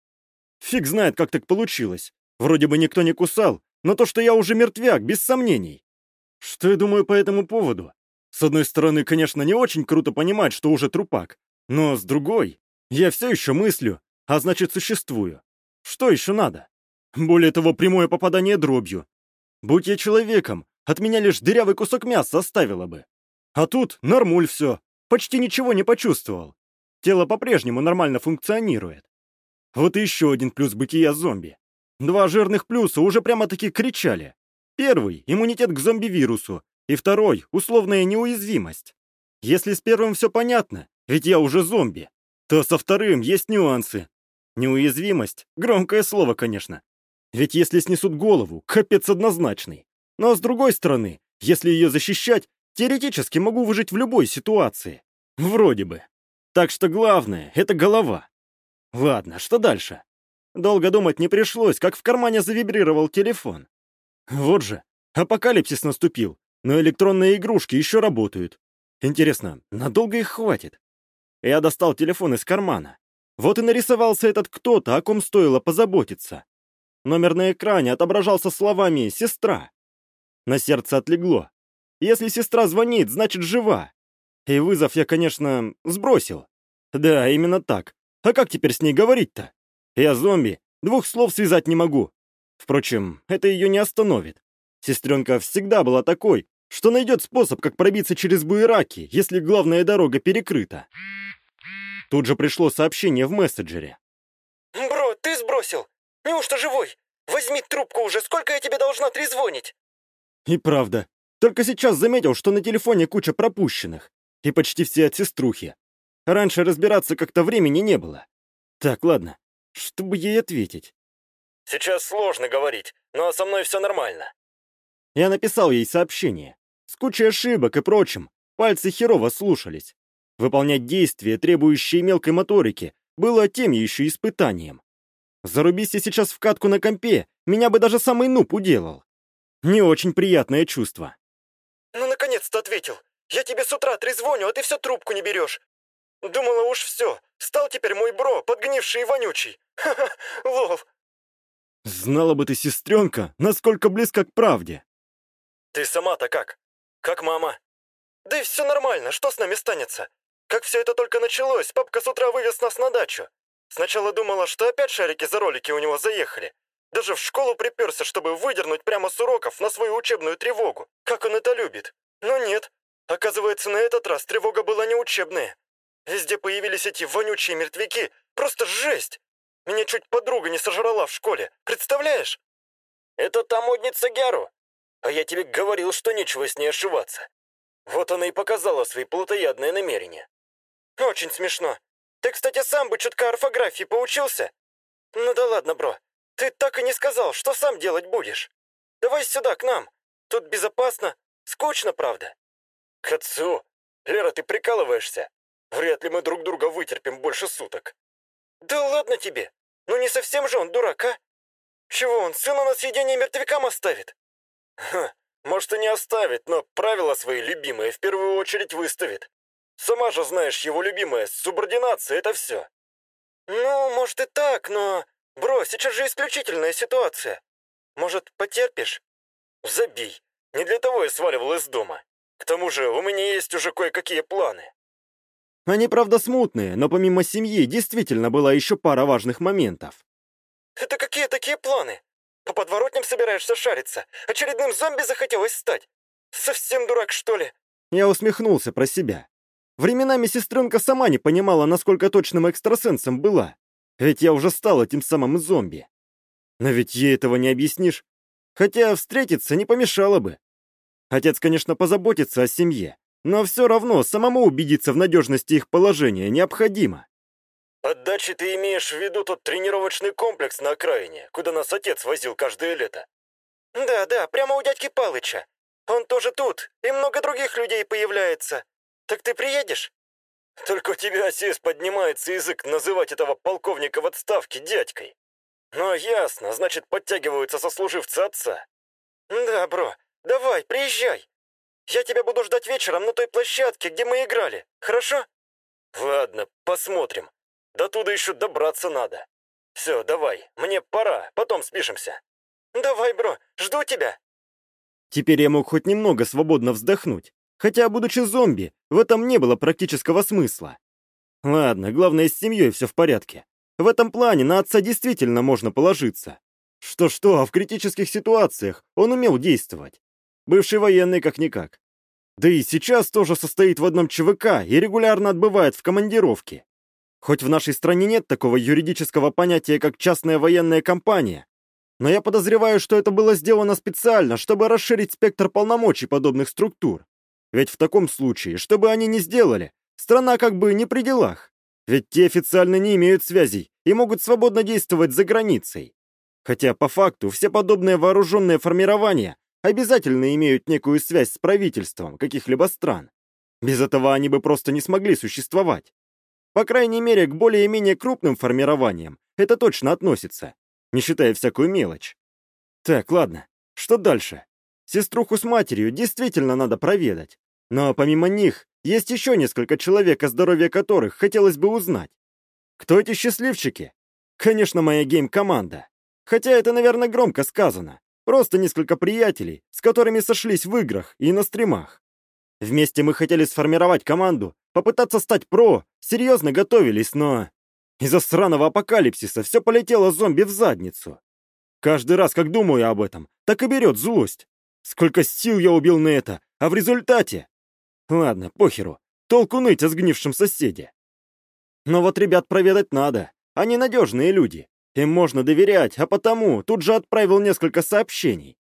Фиг знает, как так получилось. Вроде бы никто не кусал, но то, что я уже мертвяк, без сомнений. Что я думаю по этому поводу? С одной стороны, конечно, не очень круто понимать, что уже трупак. Но с другой, я все еще мыслю, а значит существую. Что еще надо? Более того, прямое попадание дробью. Будь я человеком, от меня лишь дырявый кусок мяса оставило бы. А тут нормуль все. Почти ничего не почувствовал. Тело по-прежнему нормально функционирует. Вот еще один плюс бытия зомби. Два жирных плюса уже прямо-таки кричали. Первый — иммунитет к зомби-вирусу, и второй — условная неуязвимость. Если с первым все понятно, ведь я уже зомби, то со вторым есть нюансы. Неуязвимость — громкое слово, конечно. Ведь если снесут голову, капец однозначный. Но с другой стороны, если ее защищать, теоретически могу выжить в любой ситуации. Вроде бы. Так что главное — это голова. Ладно, что дальше? Долго думать не пришлось, как в кармане завибрировал телефон. Вот же, апокалипсис наступил, но электронные игрушки еще работают. Интересно, надолго их хватит? Я достал телефон из кармана. Вот и нарисовался этот кто-то, о ком стоило позаботиться. Номер на экране отображался словами «сестра». На сердце отлегло. Если сестра звонит, значит жива. И вызов я, конечно, сбросил. Да, именно так. А как теперь с ней говорить-то? Я зомби, двух слов связать не могу. Впрочем, это ее не остановит. Сестренка всегда была такой, что найдет способ, как пробиться через буераки, если главная дорога перекрыта. Тут же пришло сообщение в мессенджере. «Бро, ты сбросил? Неужто живой? Возьми трубку уже, сколько я тебе должна трезвонить?» И правда. Только сейчас заметил, что на телефоне куча пропущенных. И почти все от сеструхи. Раньше разбираться как-то времени не было. Так, ладно. Чтобы ей ответить? Сейчас сложно говорить, но со мной все нормально. Я написал ей сообщение. С кучей ошибок и прочим. Пальцы херово слушались. Выполнять действия, требующие мелкой моторики, было тем еще испытанием. Зарубись я сейчас в катку на компе, меня бы даже самый нуб уделал. Не очень приятное чувство. «Ну, наконец-то ответил. Я тебе с утра трезвоню, а ты все трубку не берешь. Думала уж все. Стал теперь мой бро, подгнивший и вонючий. Ха-ха, лол. Знала бы ты, сестренка, насколько близко к правде. Ты сама-то как? Как мама? Да и все нормально, что с нами станется? Как все это только началось, папка с утра вывез нас на дачу. Сначала думала, что опять шарики за ролики у него заехали. Даже в школу приперся, чтобы выдернуть прямо с уроков на свою учебную тревогу. Как он это любит. Но нет. Оказывается, на этот раз тревога была не учебная. Везде появились эти вонючие мертвяки. Просто жесть! Меня чуть подруга не сожрала в школе. Представляешь? Это та модница Гяру. А я тебе говорил, что нечего с ней ошиваться. Вот она и показала свои плотоядные намерения. Очень смешно. Ты, кстати, сам бы чутка орфографии поучился? Ну да ладно, бро. Ты так и не сказал, что сам делать будешь. Давай сюда, к нам. Тут безопасно. Скучно, правда? К отцу? Лера, ты прикалываешься? Вряд ли мы друг друга вытерпим больше суток. Да ладно тебе. Ну не совсем же он дурак, а? Чего он, сына на съедение мертвякам оставит? Ха, может и не оставит, но правила свои любимые в первую очередь выставит. Сама же знаешь, его любимая субординация — это все. Ну, может и так, но... Бро, сейчас же исключительная ситуация. Может, потерпишь? Забей. Не для того я сваливал из дома. К тому же у меня есть уже кое-какие планы. Они, правда, смутные, но помимо семьи действительно была еще пара важных моментов. Это какие такие планы? По подворотням собираешься шариться? Очередным зомби захотелось стать? Совсем дурак, что ли? Я усмехнулся про себя. Временами сестренка сама не понимала, насколько точным экстрасенсом была. Ведь я уже стал этим самым зомби. Но ведь ей этого не объяснишь. Хотя встретиться не помешало бы. Отец, конечно, позаботится о семье, но все равно самому убедиться в надежности их положения необходимо. Под дачей ты имеешь в виду тот тренировочный комплекс на окраине, куда нас отец возил каждое лето? Да-да, прямо у дядьки Палыча. Он тоже тут, и много других людей появляется. Так ты приедешь? Только у тебя, Осис, поднимается язык называть этого полковника в отставке дядькой. Ну, ясно, значит, подтягиваются сослуживцы отца. Да, бро, давай, приезжай. Я тебя буду ждать вечером на той площадке, где мы играли, хорошо? Ладно, посмотрим. До туда еще добраться надо. Все, давай, мне пора, потом спишемся. Давай, бро, жду тебя. Теперь я мог хоть немного свободно вздохнуть. Хотя, будучи зомби, в этом не было практического смысла. Ладно, главное, с семьей все в порядке. В этом плане на отца действительно можно положиться. Что-что, а в критических ситуациях он умел действовать. Бывший военный как-никак. Да и сейчас тоже состоит в одном ЧВК и регулярно отбывает в командировке. Хоть в нашей стране нет такого юридического понятия, как частная военная компания, Но я подозреваю, что это было сделано специально, чтобы расширить спектр полномочий подобных структур. Ведь в таком случае, что бы они ни сделали, страна как бы не при делах. Ведь те официально не имеют связей и могут свободно действовать за границей. Хотя по факту все подобные вооруженные формирования обязательно имеют некую связь с правительством каких-либо стран. Без этого они бы просто не смогли существовать. По крайней мере, к более-менее крупным формированиям это точно относится, не считая всякую мелочь. Так, ладно, что дальше? Сеструху с матерью действительно надо проведать. Но помимо них, есть еще несколько человек, о здоровье которых хотелось бы узнать. Кто эти счастливчики? Конечно, моя гейм-команда. Хотя это, наверное, громко сказано. Просто несколько приятелей, с которыми сошлись в играх и на стримах. Вместе мы хотели сформировать команду, попытаться стать про, серьезно готовились, но... Из-за сраного апокалипсиса все полетело зомби в задницу. Каждый раз, как думаю об этом, так и берет злость. Сколько сил я убил на это, а в результате... Ладно, похеру, толку ныть о сгнившем соседе. Но вот ребят проведать надо, они надежные люди. Им можно доверять, а потому тут же отправил несколько сообщений.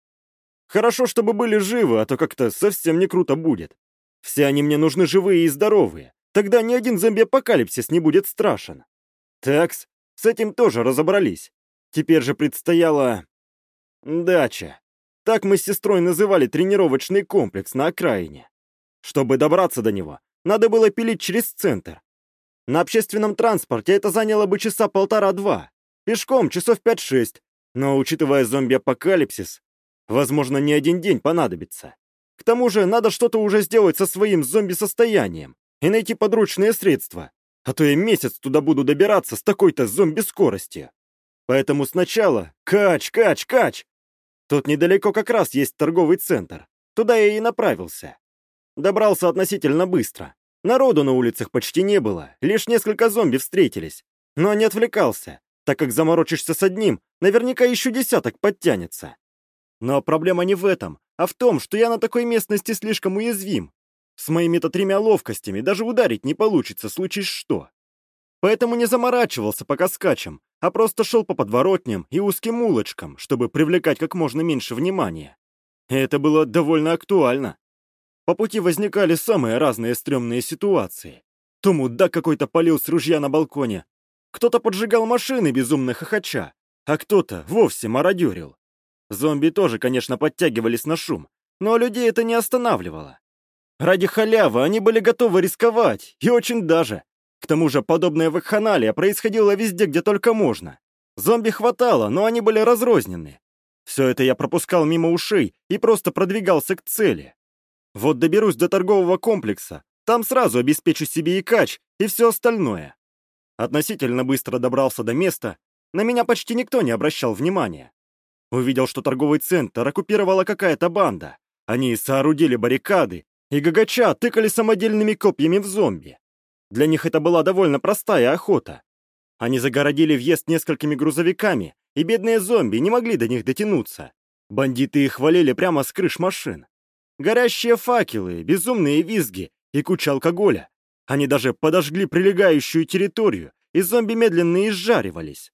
Хорошо, чтобы были живы, а то как-то совсем не круто будет. Все они мне нужны живые и здоровые. Тогда ни один зомби-апокалипсис не будет страшен. Такс, с этим тоже разобрались. Теперь же предстояла... Дача. Так мы с сестрой называли тренировочный комплекс на окраине. Чтобы добраться до него, надо было пилить через центр. На общественном транспорте это заняло бы часа полтора-два. Пешком часов пять-шесть. Но, учитывая зомби-апокалипсис, возможно, не один день понадобится. К тому же, надо что-то уже сделать со своим зомби-состоянием и найти подручные средства. А то я месяц туда буду добираться с такой-то зомби-скоростью. Поэтому сначала кач, кач, кач. Тут недалеко как раз есть торговый центр. Туда я и направился. Добрался относительно быстро. Народу на улицах почти не было, лишь несколько зомби встретились. Но не отвлекался, так как заморочишься с одним, наверняка еще десяток подтянется. Но проблема не в этом, а в том, что я на такой местности слишком уязвим. С моими-то тремя ловкостями даже ударить не получится, случись что. Поэтому не заморачивался пока скачем, а просто шел по подворотням и узким улочкам, чтобы привлекать как можно меньше внимания. это было довольно актуально. По пути возникали самые разные стрёмные ситуации. То мудак какой-то палил с ружья на балконе, кто-то поджигал машины безумно хохоча, а кто-то вовсе мародерил. Зомби тоже, конечно, подтягивались на шум, но людей это не останавливало. Ради халявы они были готовы рисковать, и очень даже. К тому же подобное вакханалия происходило везде, где только можно. Зомби хватало, но они были разрознены. Все это я пропускал мимо ушей и просто продвигался к цели. Вот доберусь до торгового комплекса, там сразу обеспечу себе и кач, и все остальное. Относительно быстро добрался до места, на меня почти никто не обращал внимания. Увидел, что торговый центр оккупировала какая-то банда. Они соорудили баррикады, и гагача тыкали самодельными копьями в зомби. Для них это была довольно простая охота. Они загородили въезд несколькими грузовиками, и бедные зомби не могли до них дотянуться. Бандиты их валили прямо с крыш машин. Горящие факелы, безумные визги и куча алкоголя. Они даже подожгли прилегающую территорию, и зомби медленно изжаривались.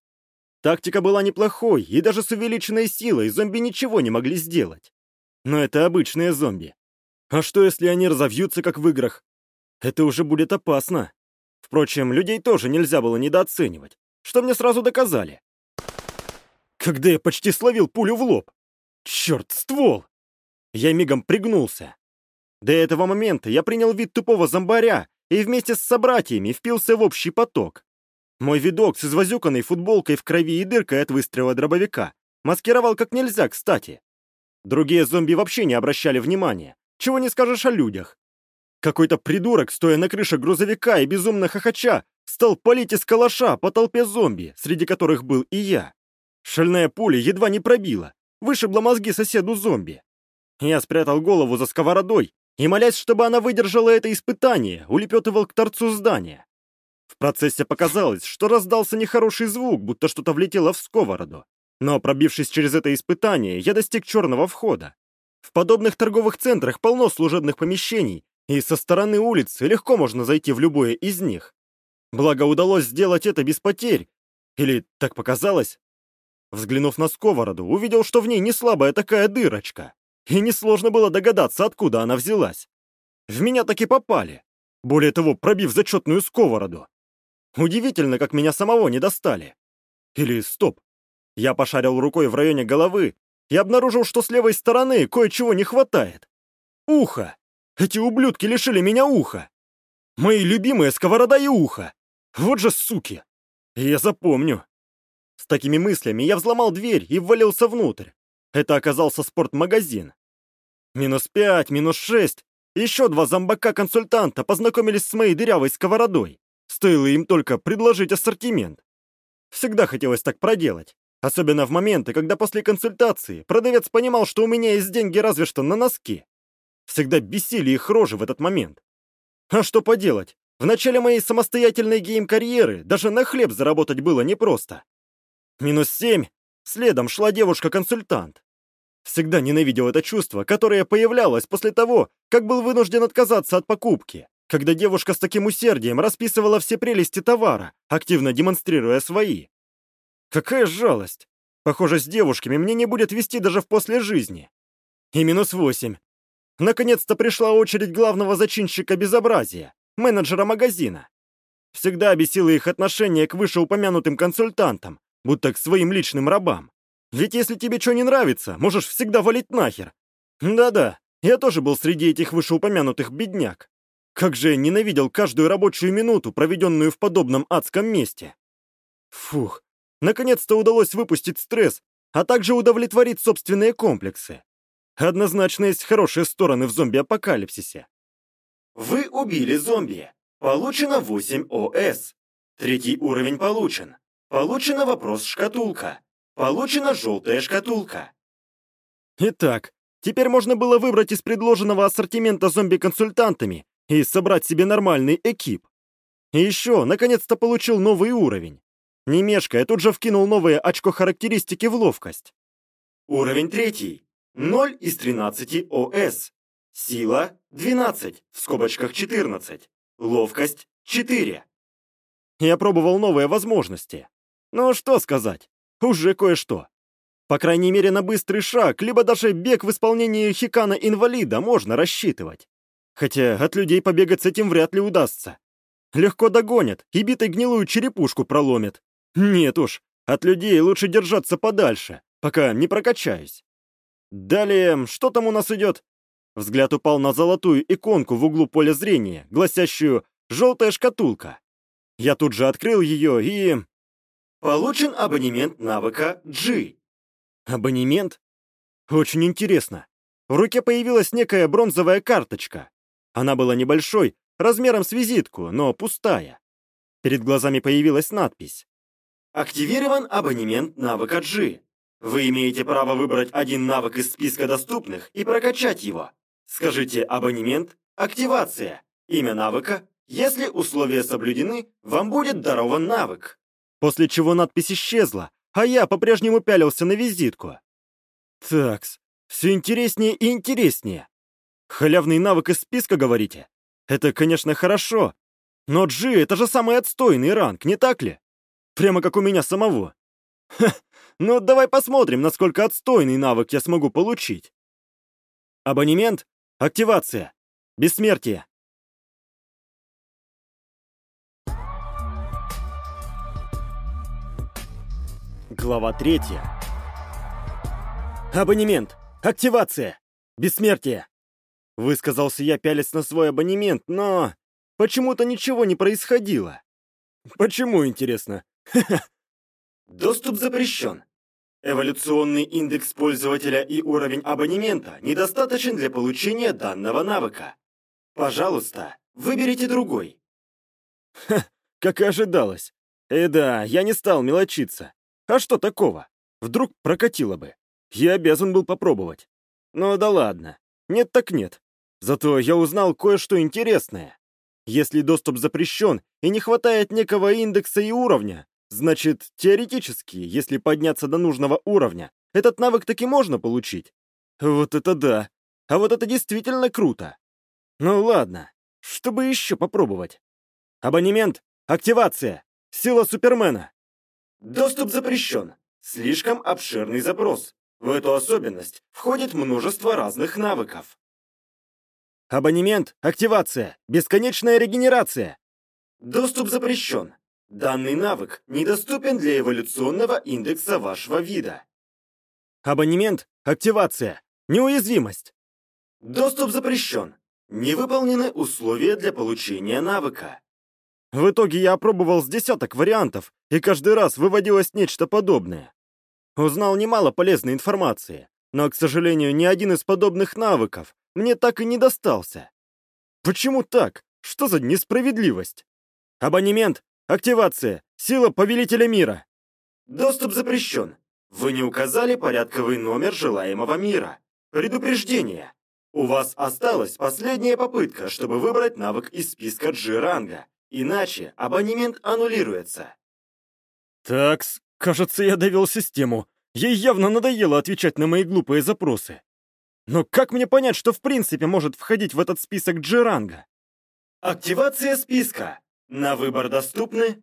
Тактика была неплохой, и даже с увеличенной силой зомби ничего не могли сделать. Но это обычные зомби. А что, если они разовьются, как в играх? Это уже будет опасно. Впрочем, людей тоже нельзя было недооценивать, что мне сразу доказали. Когда я почти словил пулю в лоб. Черт, ствол! Я мигом пригнулся. До этого момента я принял вид тупого зомбаря и вместе с собратьями впился в общий поток. Мой видок с извозюканной футболкой в крови и дыркой от выстрела дробовика маскировал как нельзя, кстати. Другие зомби вообще не обращали внимания. Чего не скажешь о людях. Какой-то придурок, стоя на крыше грузовика и безумно хохоча, стал палить из калаша по толпе зомби, среди которых был и я. Шальная пуля едва не пробила, вышибла мозги соседу зомби. Я спрятал голову за сковородой и, молясь, чтобы она выдержала это испытание, улепетывал к торцу здания. В процессе показалось, что раздался нехороший звук, будто что-то влетело в сковороду. Но пробившись через это испытание, я достиг черного входа. В подобных торговых центрах полно служебных помещений, и со стороны улицы легко можно зайти в любое из них. Благо удалось сделать это без потерь. Или так показалось? Взглянув на сковороду, увидел, что в ней не слабая такая дырочка. И несложно было догадаться, откуда она взялась. В меня таки попали. Более того, пробив зачетную сковороду. Удивительно, как меня самого не достали. Или стоп. Я пошарил рукой в районе головы и обнаружил, что с левой стороны кое-чего не хватает. Ухо! Эти ублюдки лишили меня уха! Мои любимые сковорода и ухо! Вот же суки! Я запомню. С такими мыслями я взломал дверь и ввалился внутрь. Это оказался спортмагазин. Минус пять, минус шесть. Еще два зомбака-консультанта познакомились с моей дырявой сковородой. Стоило им только предложить ассортимент. Всегда хотелось так проделать. Особенно в моменты, когда после консультации продавец понимал, что у меня есть деньги разве что на носки. Всегда бесили их рожи в этот момент. А что поделать? В начале моей самостоятельной гейм-карьеры даже на хлеб заработать было непросто. Минус семь. Следом шла девушка-консультант. Всегда ненавидел это чувство, которое появлялось после того, как был вынужден отказаться от покупки, когда девушка с таким усердием расписывала все прелести товара, активно демонстрируя свои. Какая жалость! Похоже, с девушками мне не будет вести даже в после жизни. И минус восемь. Наконец-то пришла очередь главного зачинщика безобразия, менеджера магазина. Всегда бесило их отношение к вышеупомянутым консультантам, будто к своим личным рабам. Ведь если тебе что не нравится, можешь всегда валить нахер. Да-да, я тоже был среди этих вышеупомянутых бедняк. Как же я ненавидел каждую рабочую минуту, проведенную в подобном адском месте. Фух, наконец-то удалось выпустить стресс, а также удовлетворить собственные комплексы. Однозначно есть хорошие стороны в зомби-апокалипсисе. Вы убили зомби. Получено 8 ОС. Третий уровень получен. Получено вопрос-шкатулка. Получена желтая шкатулка. Итак, теперь можно было выбрать из предложенного ассортимента зомби-консультантами и собрать себе нормальный экип. И еще, наконец-то получил новый уровень. Не мешкая, тут же вкинул новые очко характеристики в ловкость. Уровень третий. 0 из 13 ОС. Сила 12, в скобочках 14. Ловкость 4. Я пробовал новые возможности. Ну что сказать, уже кое-что. По крайней мере, на быстрый шаг, либо даже бег в исполнении хикана-инвалида можно рассчитывать. Хотя от людей побегать с этим вряд ли удастся. Легко догонят и битой гнилую черепушку проломят. Нет уж, от людей лучше держаться подальше, пока не прокачаюсь. Далее, что там у нас идет? Взгляд упал на золотую иконку в углу поля зрения, гласящую «желтая шкатулка». Я тут же открыл ее и... Получен абонемент навыка G. Абонемент? Очень интересно. В руке появилась некая бронзовая карточка. Она была небольшой, размером с визитку, но пустая. Перед глазами появилась надпись. Активирован абонемент навыка G. Вы имеете право выбрать один навык из списка доступных и прокачать его. Скажите «Абонемент», «Активация», имя навыка. Если условия соблюдены, вам будет дарован навык. После чего надпись исчезла, а я по-прежнему пялился на визитку. Такс, все интереснее и интереснее. Халявный навык из списка, говорите? Это, конечно, хорошо. Но G — это же самый отстойный ранг, не так ли? Прямо как у меня самого. Ха, ну давай посмотрим, насколько отстойный навык я смогу получить. Абонемент, активация, бессмертие. Глава третья. Абонемент, активация, бессмертие. Высказался я, пялясь на свой абонемент, но почему-то ничего не происходило. Почему, интересно? Доступ запрещен. Эволюционный индекс пользователя и уровень абонемента недостаточен для получения данного навыка. Пожалуйста, выберите другой. Ха, как и ожидалось. Э, да, я не стал мелочиться. А что такого? Вдруг прокатило бы. Я обязан был попробовать. Ну да ладно. Нет так нет. Зато я узнал кое-что интересное. Если доступ запрещен и не хватает некого индекса и уровня, Значит, теоретически, если подняться до нужного уровня, этот навык таки можно получить. Вот это да. А вот это действительно круто. Ну ладно, чтобы еще попробовать. Абонемент, активация, сила Супермена. Доступ запрещен. Слишком обширный запрос. В эту особенность входит множество разных навыков. Абонемент, активация, бесконечная регенерация. Доступ запрещен. Данный навык недоступен для эволюционного индекса вашего вида. Абонемент, активация, неуязвимость. Доступ запрещен. Не выполнены условия для получения навыка. В итоге я опробовал с десяток вариантов, и каждый раз выводилось нечто подобное. Узнал немало полезной информации, но, к сожалению, ни один из подобных навыков мне так и не достался. Почему так? Что за несправедливость? Абонемент, активация, сила повелителя мира. Доступ запрещен. Вы не указали порядковый номер желаемого мира. Предупреждение. У вас осталась последняя попытка, чтобы выбрать навык из списка G-ранга. Иначе абонемент аннулируется. Такс, кажется, я довел систему. Ей явно надоело отвечать на мои глупые запросы. Но как мне понять, что в принципе может входить в этот список G-ранга? Активация списка. На выбор доступны...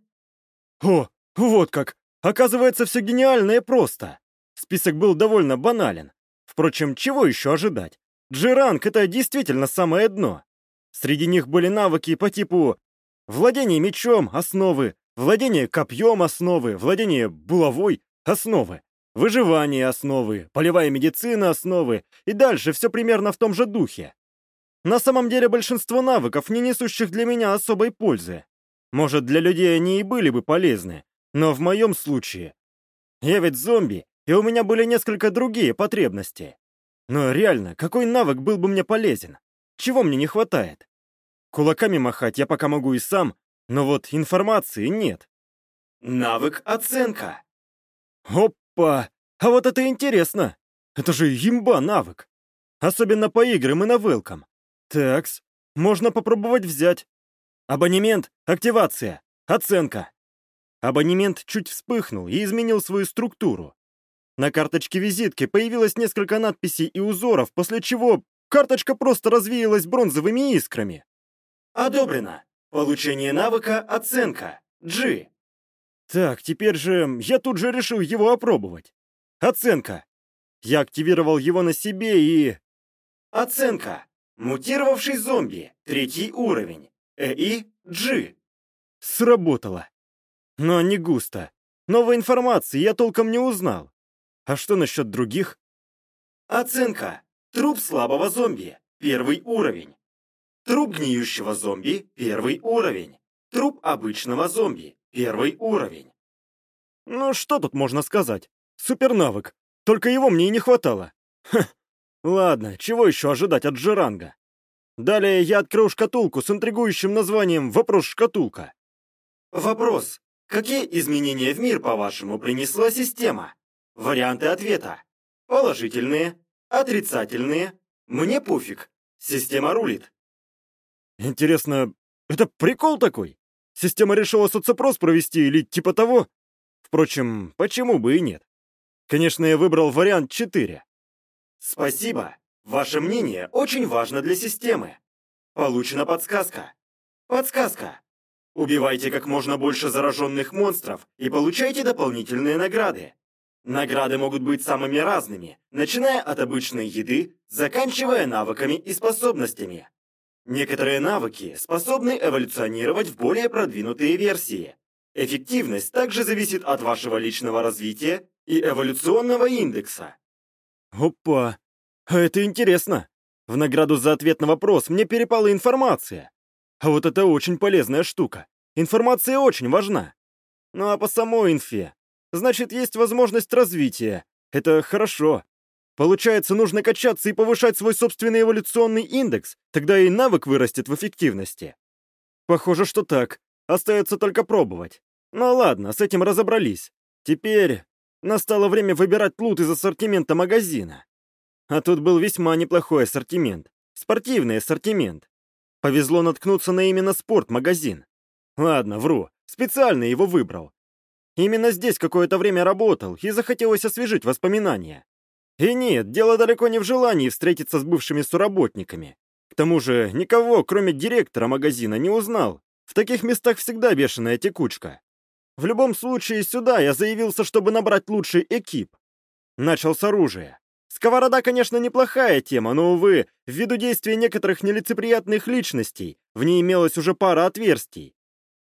О, вот как. Оказывается, все гениально и просто. Список был довольно банален. Впрочем, чего еще ожидать? Джиранг — это действительно самое дно. Среди них были навыки по типу владение мечом — основы, владение копьем — основы, владение булавой — основы, выживание — основы, полевая медицина — основы, и дальше все примерно в том же духе. На самом деле большинство навыков, не несущих для меня особой пользы. Может, для людей они и были бы полезны, но в моем случае... Я ведь зомби, и у меня были несколько другие потребности. Но реально, какой навык был бы мне полезен? Чего мне не хватает? Кулаками махать я пока могу и сам, но вот информации нет. Навык оценка. Опа! А вот это интересно! Это же имба навык! Особенно по играм и новелкам. Такс, можно попробовать взять. Абонемент, активация, оценка. Абонемент чуть вспыхнул и изменил свою структуру. На карточке визитки появилось несколько надписей и узоров, после чего карточка просто развеялась бронзовыми искрами. Одобрено. Получение навыка оценка. G. Так, теперь же я тут же решил его опробовать. Оценка. Я активировал его на себе и... Оценка. Мутировавший зомби. Третий уровень. ЭИ G. Сработало. Но не густо. Новой информации я толком не узнал. А что насчет других? Оценка. Труп слабого зомби. Первый уровень. Труп гниющего зомби. Первый уровень. Труп обычного зомби. Первый уровень. Ну, что тут можно сказать? Супернавык. Только его мне и не хватало. Ха. Ладно, чего еще ожидать от Джеранга? Далее я открыл шкатулку с интригующим названием «Вопрос-шкатулка». Вопрос. Какие изменения в мир, по-вашему, принесла система? Варианты ответа. Положительные, отрицательные. Мне пофиг. Система рулит. Интересно, это прикол такой? Система решила соцопрос провести или типа того? Впрочем, почему бы и нет? Конечно, я выбрал вариант 4. Спасибо. Ваше мнение очень важно для системы. Получена подсказка. Подсказка. Убивайте как можно больше зараженных монстров и получайте дополнительные награды. Награды могут быть самыми разными, начиная от обычной еды, заканчивая навыками и способностями. Некоторые навыки способны эволюционировать в более продвинутые версии. Эффективность также зависит от вашего личного развития и эволюционного индекса. Опа, а это интересно. В награду за ответ на вопрос мне перепала информация. А вот это очень полезная штука. Информация очень важна. Ну а по самой инфе Значит, есть возможность развития. Это хорошо. Получается, нужно качаться и повышать свой собственный эволюционный индекс, тогда и навык вырастет в эффективности. Похоже, что так. Остается только пробовать. Ну ладно, с этим разобрались. Теперь настало время выбирать лут из ассортимента магазина. А тут был весьма неплохой ассортимент. Спортивный ассортимент. Повезло наткнуться на именно спорт-магазин. Ладно, вру. Специально его выбрал. Именно здесь какое-то время работал, и захотелось освежить воспоминания. И нет, дело далеко не в желании встретиться с бывшими соработниками. К тому же, никого, кроме директора магазина, не узнал. В таких местах всегда бешеная текучка. В любом случае, сюда я заявился, чтобы набрать лучший экип. Начал с оружия. Сковорода, конечно, неплохая тема, но, увы, ввиду действия некоторых нелицеприятных личностей, в ней имелось уже пара отверстий.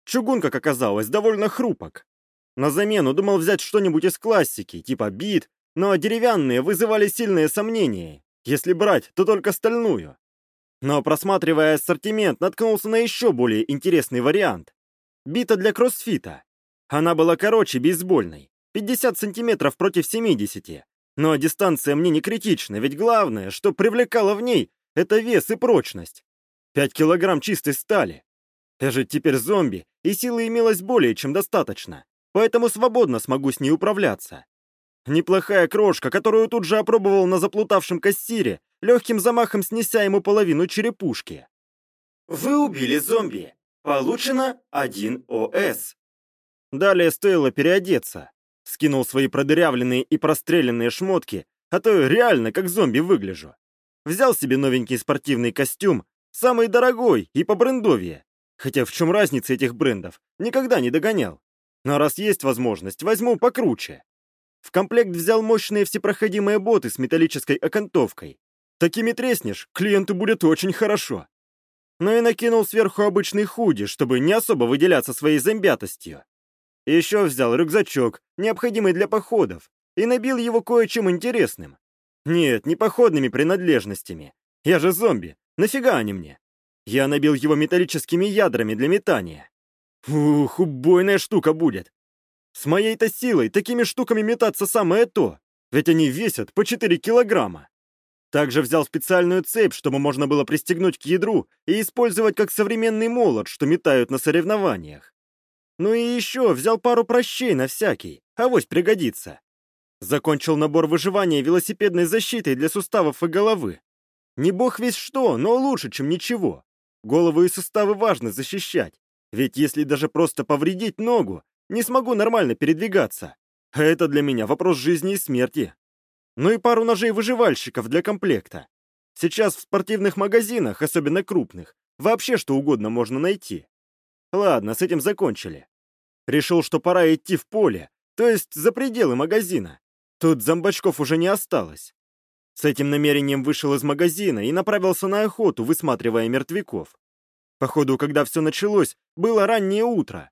Чугун, как оказалось, довольно хрупок. На замену думал взять что-нибудь из классики, типа бит, но деревянные вызывали сильные сомнения. Если брать, то только стальную. Но просматривая ассортимент, наткнулся на еще более интересный вариант. Бита для кроссфита. Она была короче бейсбольной, 50 сантиметров против 70, но дистанция мне не критична, ведь главное, что привлекало в ней, это вес и прочность. Пять килограмм чистой стали. Я же теперь зомби, и силы имелось более чем достаточно, поэтому свободно смогу с ней управляться. Неплохая крошка, которую тут же опробовал на заплутавшем кассире, легким замахом снеся ему половину черепушки. Вы убили зомби. Получено 1 ОС. Далее стоило переодеться. Скинул свои продырявленные и простреленные шмотки, а то реально как зомби выгляжу. Взял себе новенький спортивный костюм, самый дорогой и по брендовье. Хотя в чем разница этих брендов, никогда не догонял. Но раз есть возможность, возьму покруче. В комплект взял мощные всепроходимые боты с металлической окантовкой. Такими треснешь, клиенту будет очень хорошо. Ну и накинул сверху обычный худи, чтобы не особо выделяться своей зомбятостью. Еще взял рюкзачок, необходимый для походов, и набил его кое-чем интересным. Нет, не походными принадлежностями. Я же зомби. Нафига они мне? Я набил его металлическими ядрами для метания. Ух, убойная штука будет. С моей-то силой такими штуками метаться самое то, ведь они весят по 4 килограмма. Также взял специальную цепь, чтобы можно было пристегнуть к ядру и использовать как современный молот, что метают на соревнованиях. Ну и еще взял пару прощей на всякий, авось пригодится. Закончил набор выживания велосипедной защитой для суставов и головы. Не бог весь что, но лучше, чем ничего. Головы и суставы важно защищать, ведь если даже просто повредить ногу, не смогу нормально передвигаться. Это для меня вопрос жизни и смерти. Ну и пару ножей-выживальщиков для комплекта. Сейчас в спортивных магазинах, особенно крупных, вообще что угодно можно найти. Ладно, с этим закончили. Решил, что пора идти в поле, то есть за пределы магазина. Тут зомбачков уже не осталось. С этим намерением вышел из магазина и направился на охоту, высматривая мертвяков. Походу, когда все началось, было раннее утро.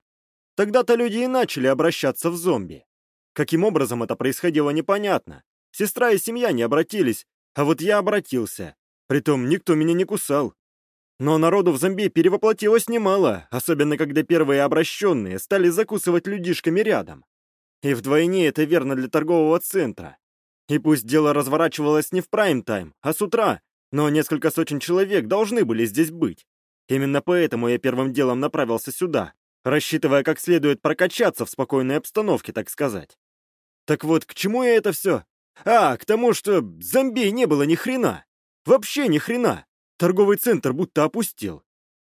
Тогда-то люди и начали обращаться в зомби. Каким образом это происходило, непонятно. Сестра и семья не обратились, а вот я обратился. Притом никто меня не кусал. Но народу в зомби перевоплотилось немало, особенно когда первые обращенные стали закусывать людишками рядом. И вдвойне это верно для торгового центра. И пусть дело разворачивалось не в прайм-тайм, а с утра, но несколько сотен человек должны были здесь быть. Именно поэтому я первым делом направился сюда, рассчитывая как следует прокачаться в спокойной обстановке, так сказать. Так вот, к чему я это все? А, к тому, что зомби не было ни хрена. Вообще ни хрена. Торговый центр будто опустил.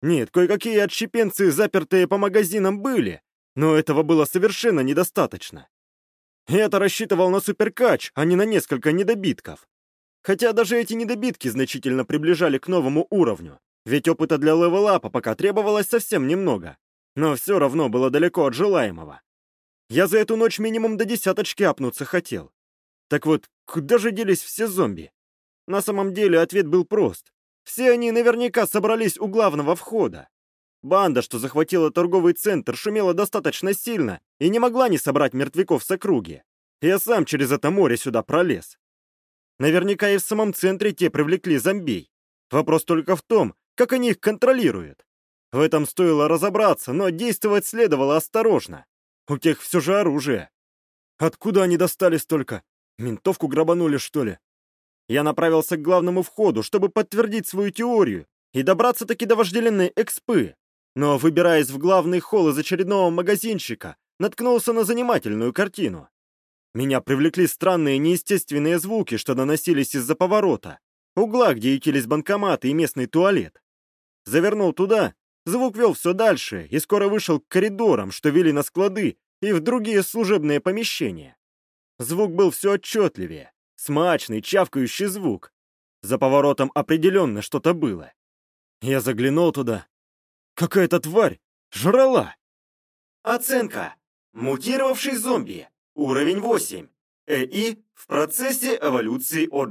Нет, кое-какие отщепенцы, запертые по магазинам, были, но этого было совершенно недостаточно. Я-то рассчитывал на суперкач, а не на несколько недобитков. Хотя даже эти недобитки значительно приближали к новому уровню, ведь опыта для левелапа пока требовалось совсем немного, но все равно было далеко от желаемого. Я за эту ночь минимум до десяточки апнуться хотел. Так вот, куда же делись все зомби? На самом деле ответ был прост. Все они наверняка собрались у главного входа. Банда, что захватила торговый центр, шумела достаточно сильно и не могла не собрать мертвяков с округи. Я сам через это море сюда пролез. Наверняка и в самом центре те привлекли зомбей. Вопрос только в том, как они их контролируют. В этом стоило разобраться, но действовать следовало осторожно. У тех все же оружие. Откуда они достали столько? Ментовку грабанули, что ли? я направился к главному входу, чтобы подтвердить свою теорию и добраться-таки до вожделенной экспы. Но, выбираясь в главный холл из очередного магазинчика, наткнулся на занимательную картину. Меня привлекли странные неестественные звуки, что доносились из-за поворота, угла, где ютились банкоматы и местный туалет. Завернул туда, звук вел все дальше и скоро вышел к коридорам, что вели на склады и в другие служебные помещения. Звук был все отчетливее, Смачный, чавкающий звук. За поворотом определенно что-то было. Я заглянул туда. Какая-то тварь! Жрала! Оценка. Мутировавший зомби. Уровень 8. ЭИ в процессе эволюции от